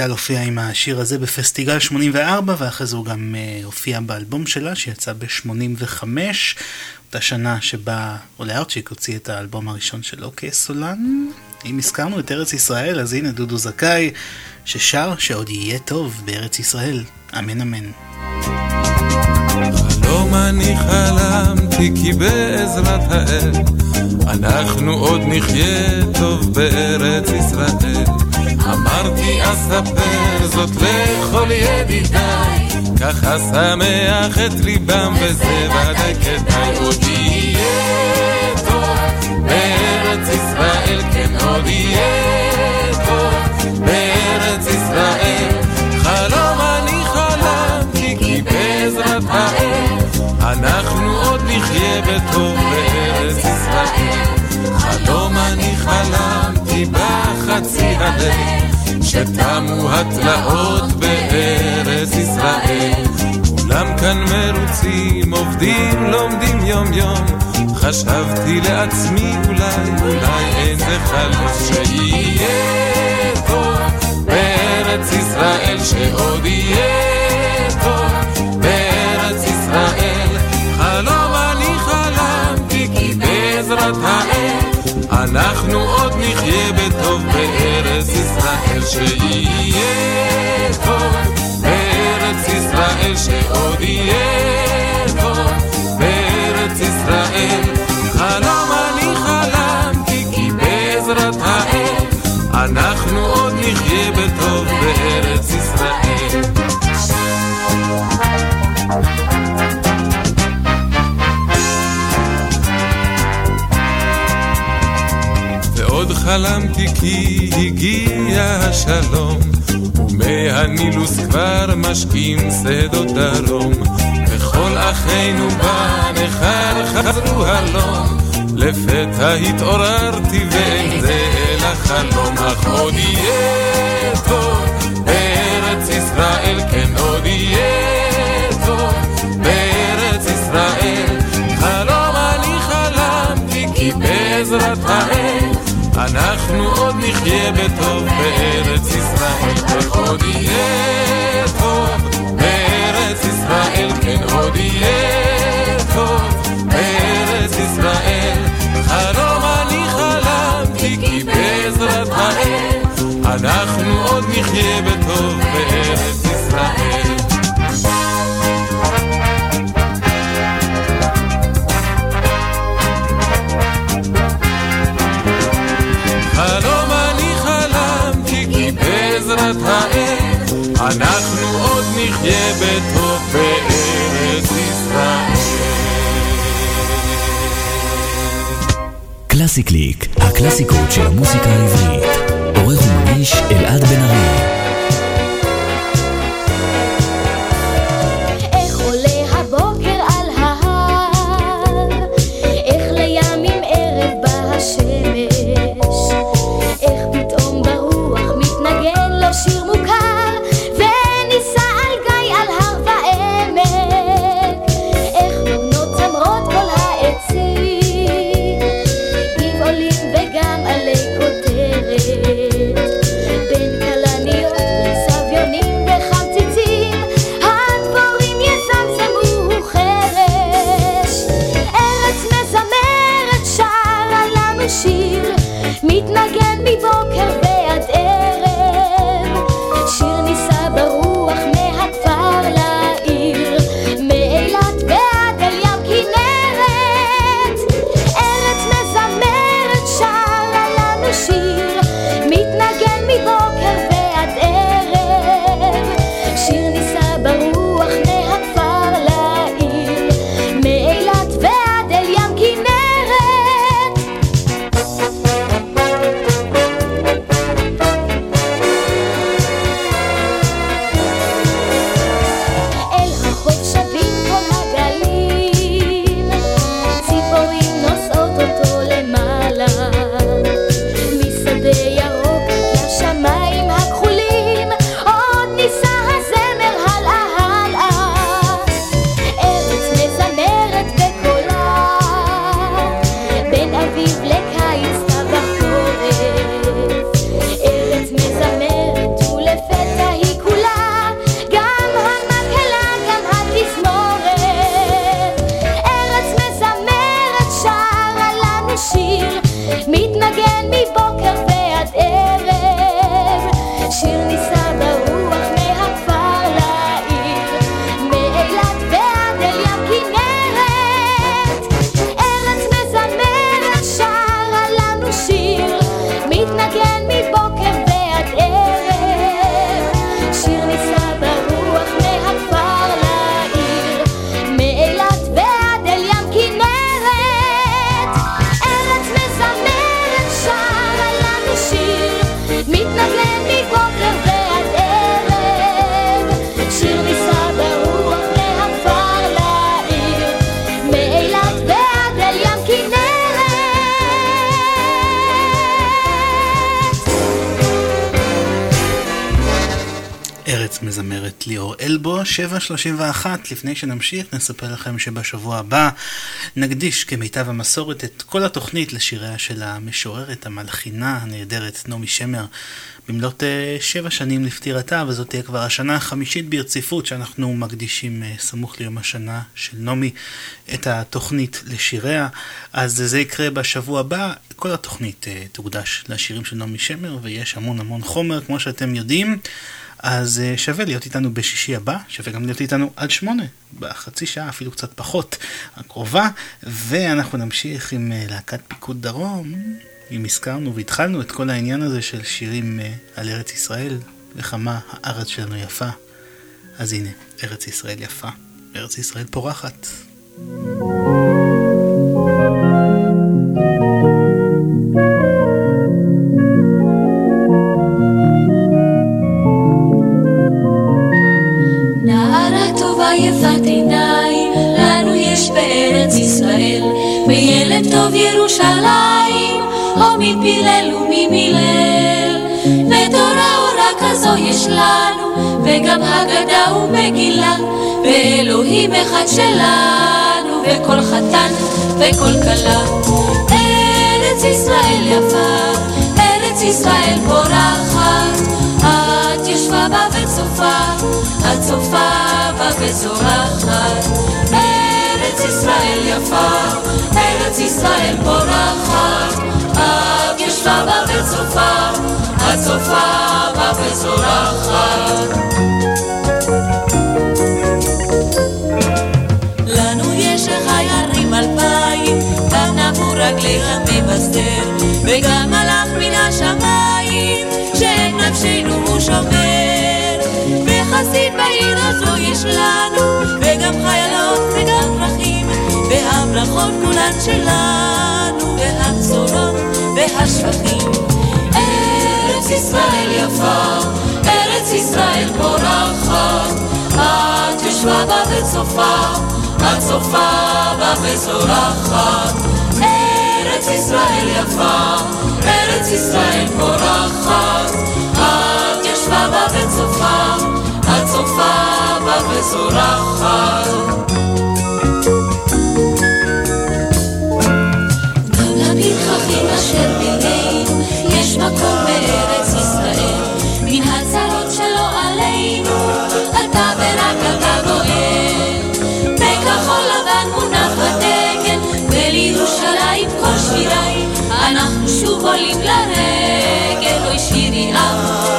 אביטל הופיעה עם השיר הזה בפסטיגל 84 ואחרי זה הוא גם uh, הופיע באלבום שלה שיצא ב-85 אותה שנה שבה עולה ארצ'יק הוציא את האלבום הראשון שלו כסולן אם הזכרנו את ארץ ישראל אז הנה דודו זכאי ששר שעוד יהיה טוב בארץ ישראל. אמן אמן. חלום אני חלמתי כי בעזרת האל אנחנו עוד נחיה טוב בארץ ישראל אמרתי אספר זאת לכל ידידיי ככה שמח את ליבם וזה ודאי כדאי עוד יהיה טוב בארץ ישראל. כן עוד יהיה טוב בארץ ישראל. חלום אני חלמתי כי בעזרת האל אנחנו עוד נחיה בטוב בארץ ישראל. חלום אני חלמתי בחצי הלב שתמו התלאות בארץ ישראל. כולם כאן מרוצים, עובדים, לומדים יום יום חשבתי לעצמי אולי, אולי איזה חלום שיהיה טוב בארץ ישראל שעוד יהיה אנחנו עוד נחיה בטוב בארץ ישראל שיהיה טוב בארץ ישראל שעוד יהיה טוב בארץ ישראל. חלום אני חלמתי כי בעזרת האל אנחנו עוד נחיה בטוב בארץ ישראל חלמתי כי הגיע השלום ומהנילוס כבר משקים שדות דרום. וכל אחינו בנכר חזרו הלום לפתע התעוררתי ואין זה אלא חלום אך עוד יהיה טוב בארץ ישראל כן עוד יהיה טוב בארץ ישראל. חלום אני חלמתי כי בעזרת האל אנחנו עוד נחיה בטוב בארץ ישראל. ועוד יהיה טוב בארץ ישראל. כן עוד יהיה טוב בארץ ישראל. חלום אני חלמתי כי בעזרת האל אנחנו עוד נחיה בטוב בארץ ישראל בעזרת האל אנחנו עוד נחיה בטוב בארץ ישראל קלאסי קליק, הקלאסיקות של המוסיקה העברית. עורך ומגיש אלעד בן ארי. 31. לפני שנמשיך, נספר לכם שבשבוע הבא נקדיש כמיטב המסורת את כל התוכנית לשיריה של המשוררת, המלחינה הנהדרת נעמי שמר, במלאת אה, שבע שנים לפטירתה, וזאת תהיה כבר השנה החמישית ברציפות שאנחנו מקדישים אה, סמוך ליום השנה של נעמי את התוכנית לשיריה. אז זה יקרה בשבוע הבא, כל התוכנית אה, תוקדש לשירים של נעמי שמר, ויש המון המון חומר, כמו שאתם יודעים. אז שווה להיות איתנו בשישי הבא, שווה גם להיות איתנו עד שמונה, בחצי שעה, אפילו קצת פחות, הקרובה, ואנחנו נמשיך עם להקת פיקוד דרום. אם הזכרנו והתחלנו את כל העניין הזה של שירים אה, על ארץ ישראל, וכמה הארץ שלנו יפה, אז הנה, ארץ ישראל יפה, ארץ ישראל פורחת. יפת טוב ירושלים. או מפילל וממילל. ותורה אורה כזו יש לנו, וגם הגדה ומגילה, ואלוהים אחד שלנו, וכל חתן וכל כלה. ארץ ישראל יפה, ארץ ישראל פורחת, את ישבה בה וצופה, את צופה בה וזורחת. ארץ ישראל יפה, ארץ ישראל פורחת, את ישבה בה וצופה, את צופה בה וזורחת. לנו יש חיירים אלפיים, גם נבו רגלי המבשר, וגם מלאך מן השמיים, שאת נפשנו הוא שומר. וחסיד בעיר הזו יש לנו, וגם חיילות וגם והברכות כולן שלנו, והבשורות והשפכים. ארץ ישראל יפה, ארץ ישראל פורחת, את יושבה בה וצופה, את צופה בה וזורחת. ארץ ישראל יפה, ארץ ישראל פורחת, את יושבה בה וצופה, את צופה בה וזורחת. עולים לרגל, אוי שירי עם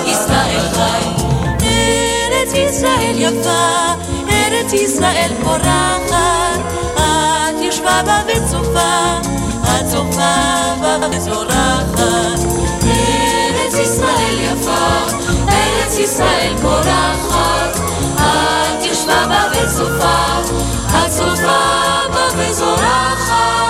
ישראל חי. ארץ ישראל יפה, ארץ ישראל פורחת, את יושבה בה וצופה. הצופה וזורחת. ארץ ישראל יפה, ארץ ישראל פורחת, את יושבה בה וצופה, הצופה בה וזורחת.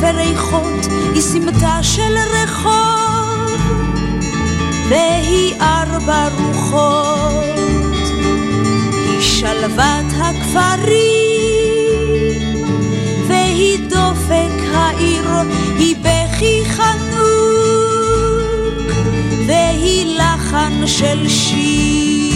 וריחות, היא סמטה של רחוב, והיא ארבע רוחות. היא שלוות הכפרים, והיא דופק העיר, היא בכי חנוק, והיא לחן של שיר.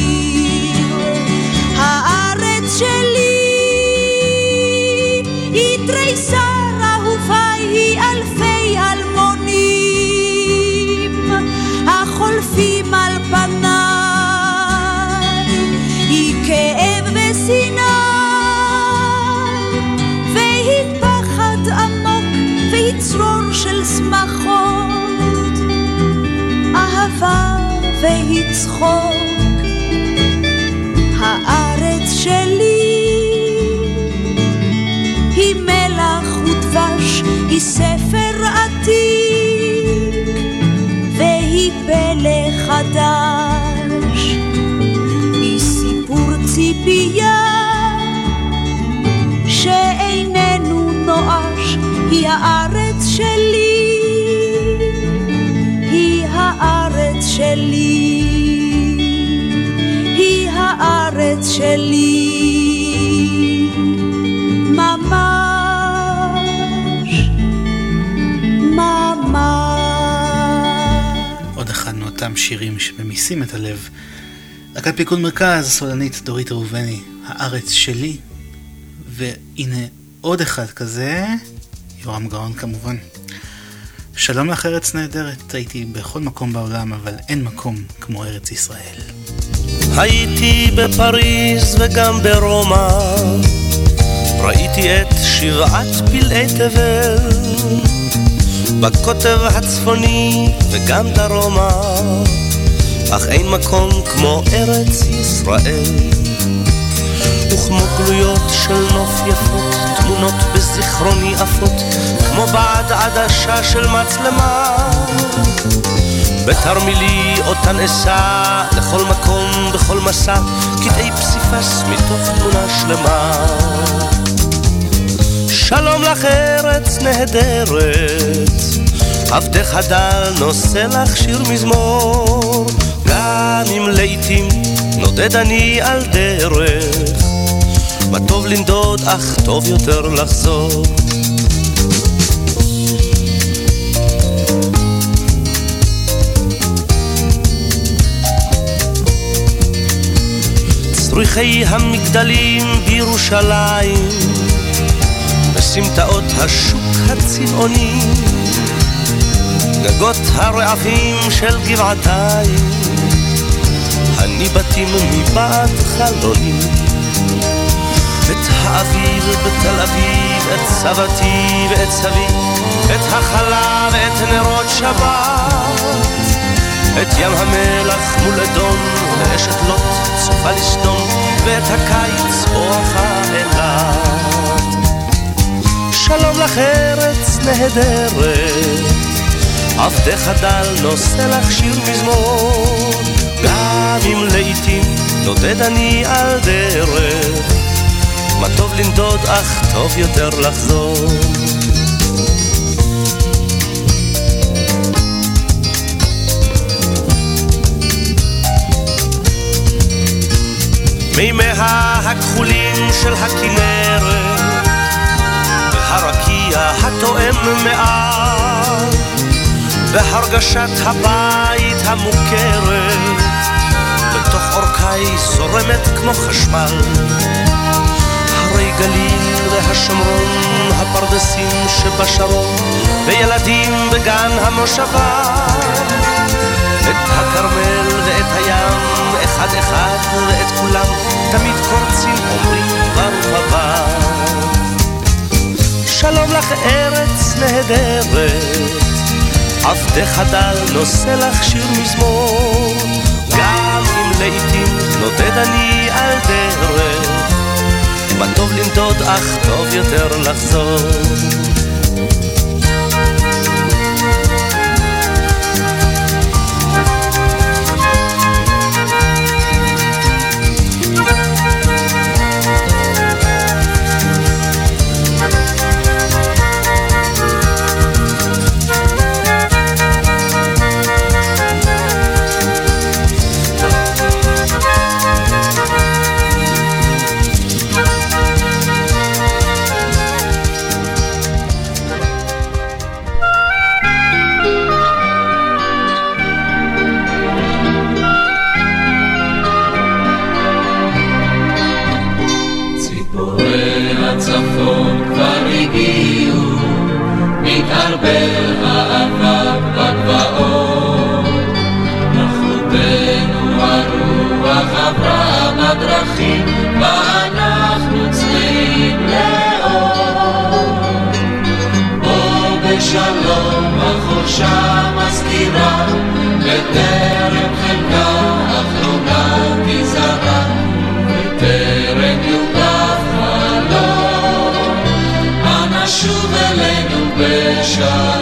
אהבה והיא צחוק, הארץ שלי היא מלח ודבש, היא ספר עתיק, והיא פלא חדש, היא סיפור ציפייה שאיננו נואש, היא הארץ שלי, היא הארץ שלי. ממש, ממש. עוד אחד מאותם שירים שממיסים את הלב. להקת פיקוד מרכז, סולנית דורית ראובני, הארץ שלי. והנה עוד אחד כזה, יורם גאון כמובן. שלום לך ארץ נהדרת, הייתי בכל מקום בעולם, אבל אין מקום כמו ארץ ישראל. הייתי בפריז וגם ברומא, ראיתי את שבעת פלאי תבל, בקוטב הצפוני וגם דרומה, אך אין מקום כמו ארץ ישראל. וכמו גלויות של נוף יפות, תמונות בזיכרוני עפות, כמו בעד עדשה של מצלמה. בתרמילי אותן אשא, לכל מקום, בכל מסע, קטעי פסיפס מתוך תמונה שלמה. שלום לך ארץ נהדרת, עבדך הדל נושא לך שיר מזמור, גם אם לעתים נודד אני על דרך. מה טוב לנדוד, אך טוב יותר לחזור. צריכי המגדלים בירושלים, בסמטאות השוק הצבעוני, גגות הרעפים של גבעתיים, הניבטים מבעד חלוני. את האביב בתל אביב, את סבתי ואת סבי, את החלה ואת נרות שבת, את ים המלח מול אדום, ואשת לוט צופה לסדום, ואת הקיץ בואכה אילת. שלום לך ארץ נהדרת, עבדך דל נושא לך שיר מזמור, גם אם לעתים נודד אני על דרך. מה טוב לנדוד, אך טוב יותר לחזור. מימיה הכחולים של הכנרת, והרקיע התואם מעל, והרגשת הבית המוכרת, בתוך אורכי זורמת כמו חשמל. הרי גליל והשומרון, הפרדסים שבשרון, וילדים בגן המושבה. את הכרמל ואת הים, אחד אחד ואת כולם, תמיד קורצים אומרים ברוך הבא. שלום לך ארץ נהדרת, עבדך דל נושא לך שיר מזמור, גם אם לעתים נודד אני על דרך. מה טוב לנדוד, אך טוב יותר לחזור. עברה. בוא בשלום החורשה מזכירה בטרם חלקה אחרונה תזרע בטרם יוגף חלום אנא שוב אלינו בשלום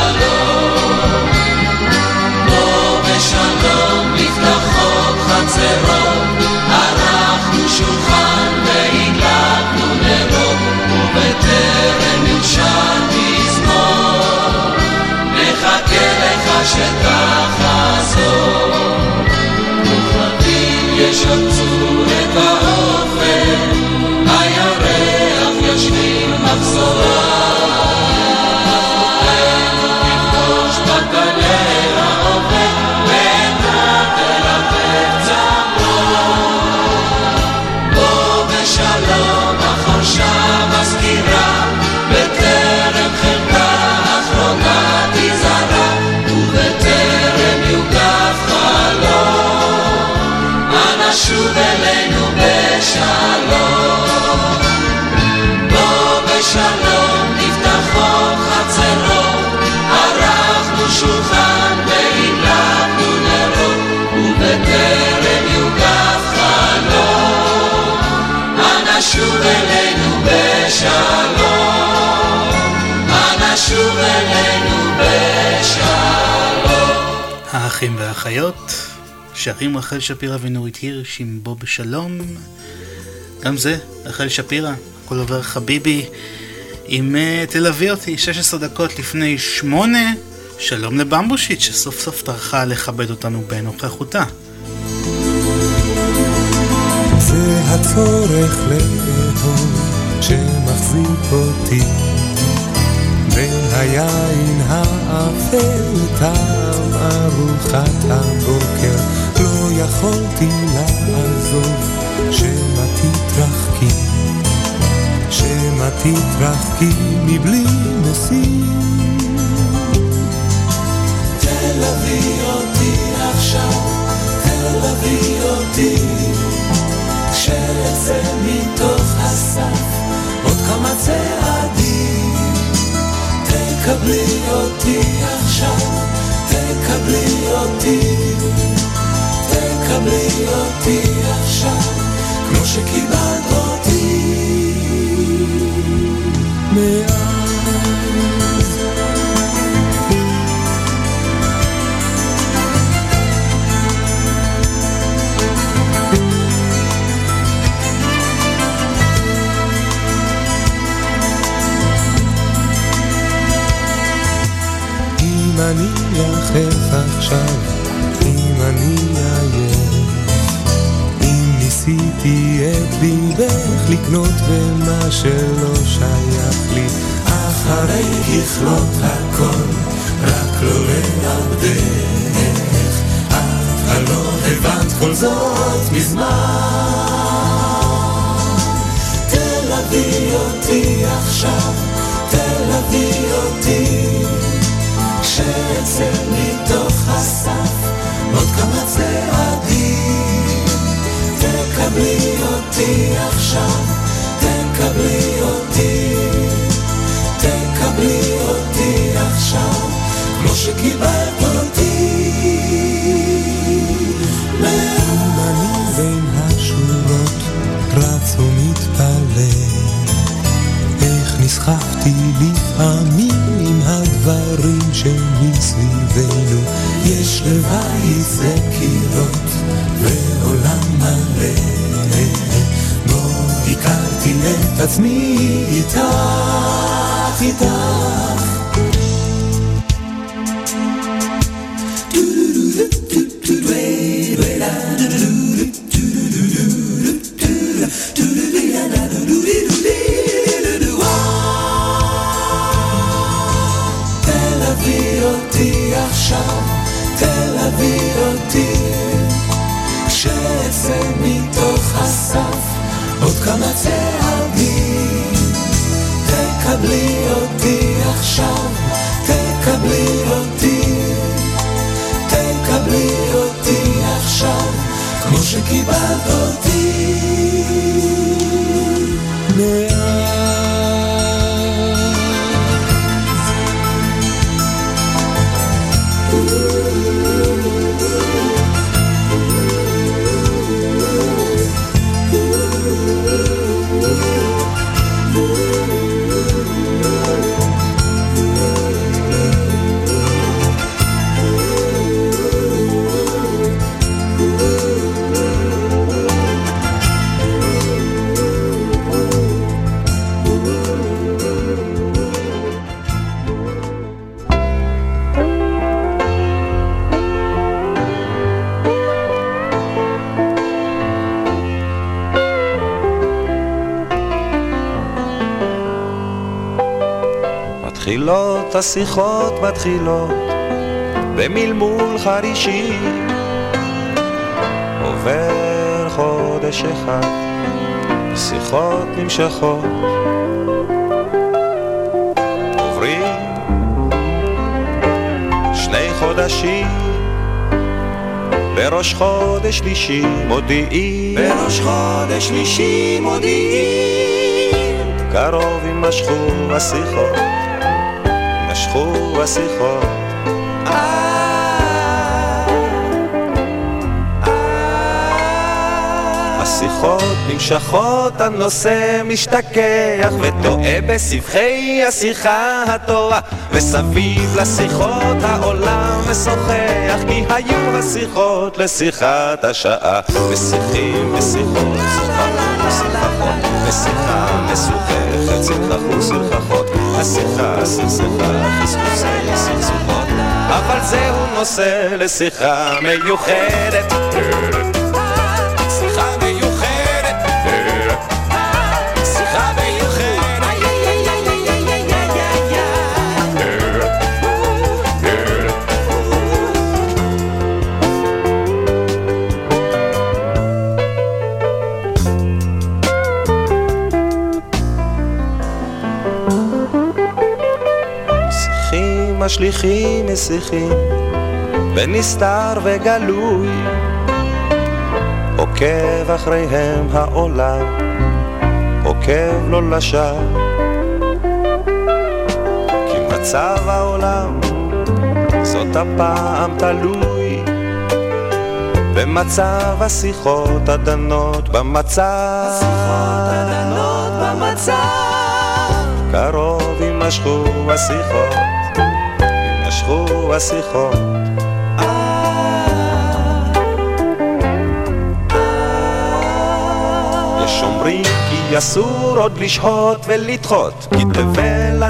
שתחזור כוכבים ישפצו את האופן הירח ישלים מחזורה האחים והאחיות, שרים רחל שפירא ונורית הירש עם בוא בשלום. גם זה, רחל שפירא, הכל עובר חביבי, עם uh, תלווי אותי, 16 דקות לפני שמונה. שלום לבמבושיט שסוף סוף טרחה לכבד אותנו בנוכחותה. זה הצורך לאהוב שמחזיק אותי היין האפל טעם ארוחת הבוקר. לא יכולתי לעזוב שמא תתרחקי. שמא תתרחקי מבלי משים תלווי אותי עכשיו, תלווי אותי. כשאצא מתוך הסף עוד כמה צעדים תקבלי אותי עכשיו, תקבלי אותי תקבלי אותי עכשיו כמו שקיבלת אותי. אם עכשיו, אם אני עייף, אם ניסיתי את ליבך לקנות במה שלא שייך לי, אחרי ככלות הכל, רק לא לעבדך. את הלא הבנת כל זאת מזמן. תלווי אותי עכשיו, תלווי אותי. כשאצא מתוך הסף עוד כמה צעדים תקבלי אותי עכשיו, תקבלי אותי תקבלי אותי עכשיו. כמו שקיבלת אותי אני בין השורות רץ ומתפלל איך נסחפתי לפעמים הדברים שמסביבנו, יש לבית זה קירות ועולם מלא. בו הכרתי את עצמי איתך, איתך. תלווי אותי עכשיו, תלווי אותי, כשאצא מתוך הסף עוד כמה צעדים. תקבלי אותי עכשיו, תקבלי אותי, תקבלי אותי עכשיו, כמו שקיבלת אותי. מתחילות השיחות מתחילות במלמול חרישי עובר חודש אחד שיחות נמשכות. עוברים שני חודשים בראש חודש שלישי מודיעים. בראש חודש שלישי מודיעים. קרוב יימשכו השיחות יימשכו השיחות השיחות נמשכות, הנושא משתכח וטועה בסבכי השיחה הטובה וסביב לשיחות העולם משוחח כי היו השיחות לשיחת השעה ושיחים ושיחות שוחחות ושמחות ושיחה משוחחת שחחו שחחות השיחה סכסכה חסכוסי סכסוכות אבל זהו נושא לשיחה מיוחדת שיחים משליכים משיחים בנסתר וגלוי עוקב אחריהם העולם, עוקב לא לשווא. כי מצב העולם זאת הפעם תלוי במצב השיחות הדנות במצב. השיחות הדנות במצב. קרוב יימשכו השיחות, השיחות. יש אסור עוד לשהות ולדחות כי תבל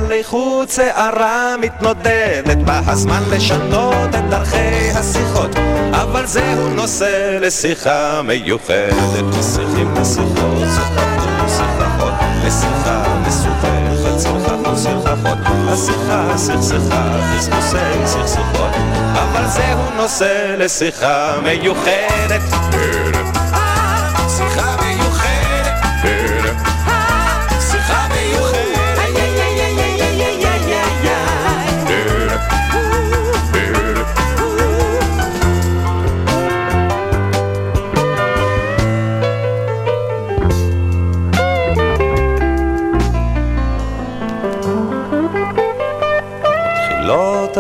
שערה מתנודדת בא הזמן לשנות את דרכי השיחות אבל זהו נושא לשיחה מיוחדת משיחים לשיחות שיחות ושיחות לשיחה שיחה ושיחות השיחה סכסכה חסכוסי סכסוכות אבל זהו נושא לשיחה מיוחדת. שיחה מיוחדת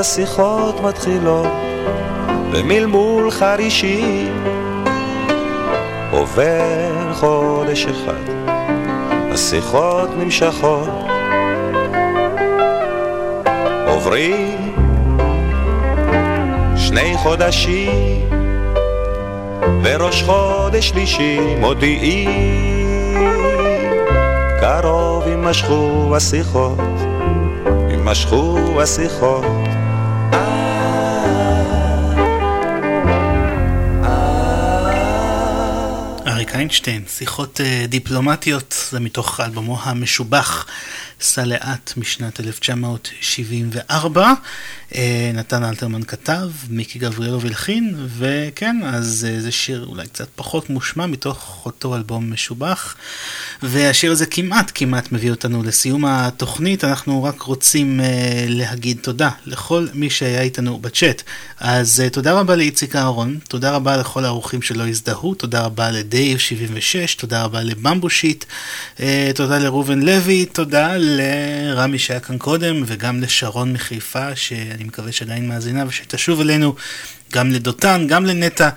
השיחות מתחילות במלמול חרישי. עובר חודש אחד, השיחות נמשכות, עוברים שני חודשים, וראש חודש שלישי מודיעים, קרוב יימשכו השיחות, יימשכו השיחות. איינשטיין, שיחות uh, דיפלומטיות, זה מתוך אלבומו המשובח, סע לאט משנת 1974. Uh, נתן אלתרמן כתב, מיקי גבריאלוב הלחין, וכן, אז uh, זה שיר אולי קצת פחות מושמע מתוך אותו אלבום משובח. והשיר הזה כמעט כמעט מביא אותנו לסיום התוכנית, אנחנו רק רוצים uh, להגיד תודה לכל מי שהיה איתנו בצ'אט. אז uh, תודה רבה לאיציק אהרון, תודה רבה לכל האורחים שלא הזדהו, תודה רבה לדייב 76, תודה רבה לבמבושיט, uh, תודה לראובן לוי, תודה לרמי שהיה כאן קודם, וגם לשרון מחיפה, שאני מקווה שעדיין מאזינה ושתשוב אלינו. גם לדותן, גם לנטע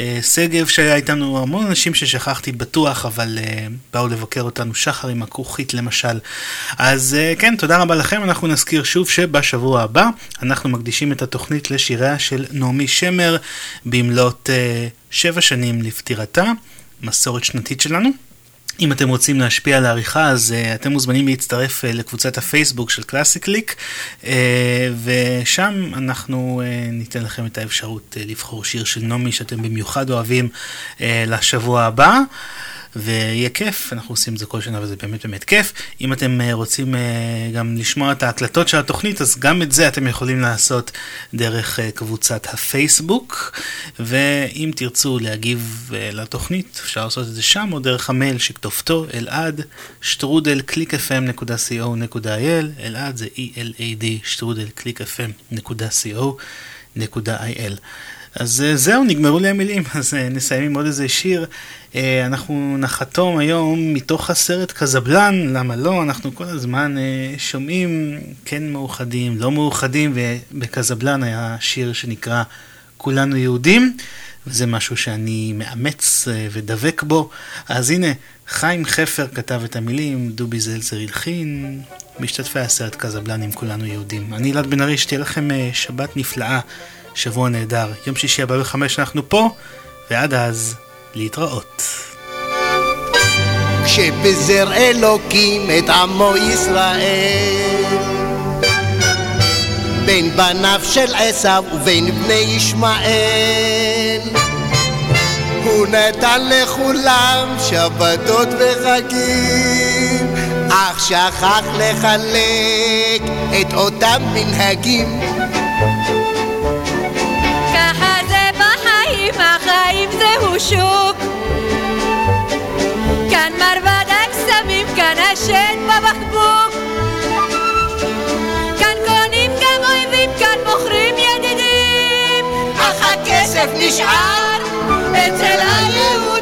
אה, שגב שהיה איתנו, המון אנשים ששכחתי בטוח, אבל אה, באו לבקר אותנו, שחר עם הכרוכית למשל. אז אה, כן, תודה רבה לכם, אנחנו נזכיר שוב שבשבוע הבא אנחנו מקדישים את התוכנית לשיריה של נעמי שמר במלאת שבע שנים לפטירתה, מסורת שנתית שלנו. אם אתם רוצים להשפיע על העריכה, אז uh, אתם מוזמנים להצטרף uh, לקבוצת הפייסבוק של קלאסי קליק, uh, ושם אנחנו uh, ניתן לכם את האפשרות uh, לבחור שיר של נעמי שאתם במיוחד אוהבים uh, לשבוע הבא. ויהיה כיף, אנחנו עושים את זה כל שנה וזה באמת באמת כיף. אם אתם uh, רוצים uh, גם לשמוע את ההקלטות של התוכנית, אז גם את זה אתם יכולים לעשות דרך uh, קבוצת הפייסבוק. ואם תרצו להגיב לתוכנית, אפשר לעשות את זה שם, או דרך המייל שכתובתו אלעד שטרודל clickfm.co.il, אלעד זה E-L-A-D, שטרודל clickfm.co.il. אז זהו, נגמרו לי המילים, אז נסיים עם עוד איזה שיר. אנחנו נחתום היום מתוך הסרט קזבלן, למה לא? אנחנו כל הזמן שומעים כן מאוחדים, לא מאוחדים, ובקזבלן היה שיר שנקרא כולנו יהודים, וזה משהו שאני מאמץ ודבק בו. אז הנה, חיים חפר כתב את המילים, דובי זלצר הלחין, משתתפי הסרט קזבלן עם כולנו יהודים. אני אלעד בן ארי, שתהיה לכם שבת נפלאה. שבוע נהדר. יום שישי הבא בחמש אנחנו פה, ועד אז, להתראות. כשבזר אלוקים את עמו ישראל בין בניו של עשיו ובין בני ישמעאל הוא נתן לכולם שבתות וחגים אך שכח לחלק את אותם מנהגים החיים זהו שוק. כאן מרבד הקסמים, כאן השד בבקבוק. כאן קונים גם אויבים, כאן מוכרים ידידים. אך הכסף נשאר אצל היהודים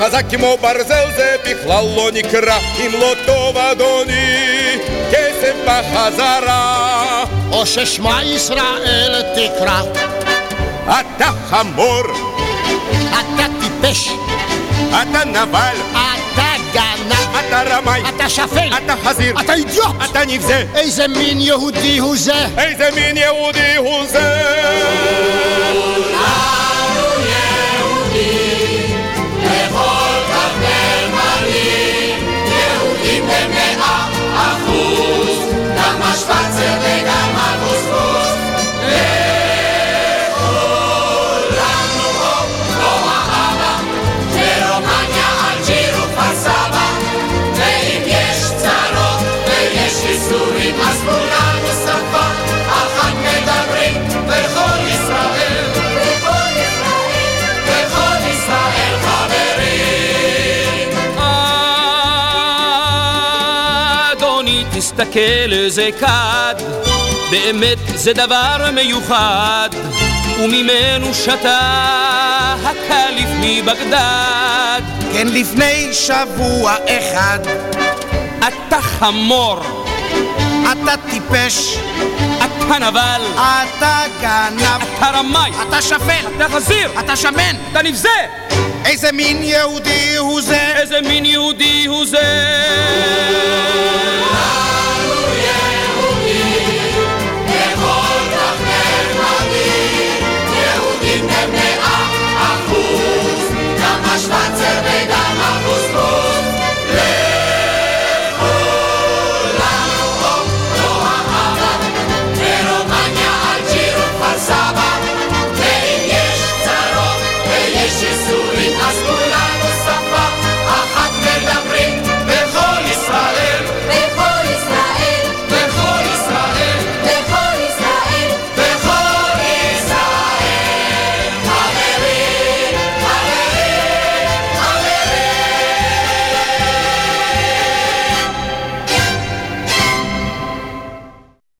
חזק כמו ברזל זה בכלל לא נקרא אם לא טוב אדוני כסף בחזרה או ששמע ישראל תקרא אתה חמור אתה טיפש אתה נבל אתה גנב אתה רמאי אתה שפל אתה חזיר אתה אידיוט אתה נבזה איזה מין יהודי הוא זה איזה מין יהודי הוא זה גם השפצר להסתכל איזה כד, באמת זה דבר מיוחד, וממנו שתה הקליף מבגדד. כן, לפני שבוע אחד. אתה חמור. אתה טיפש. אתה נבל. אתה גנב. אתה רמאי. אתה שפל. אתה חזיר. אתה שמן. אתה נבזה. איזה מין יהודי הוא זה? איזה מין יהודי הוא זה?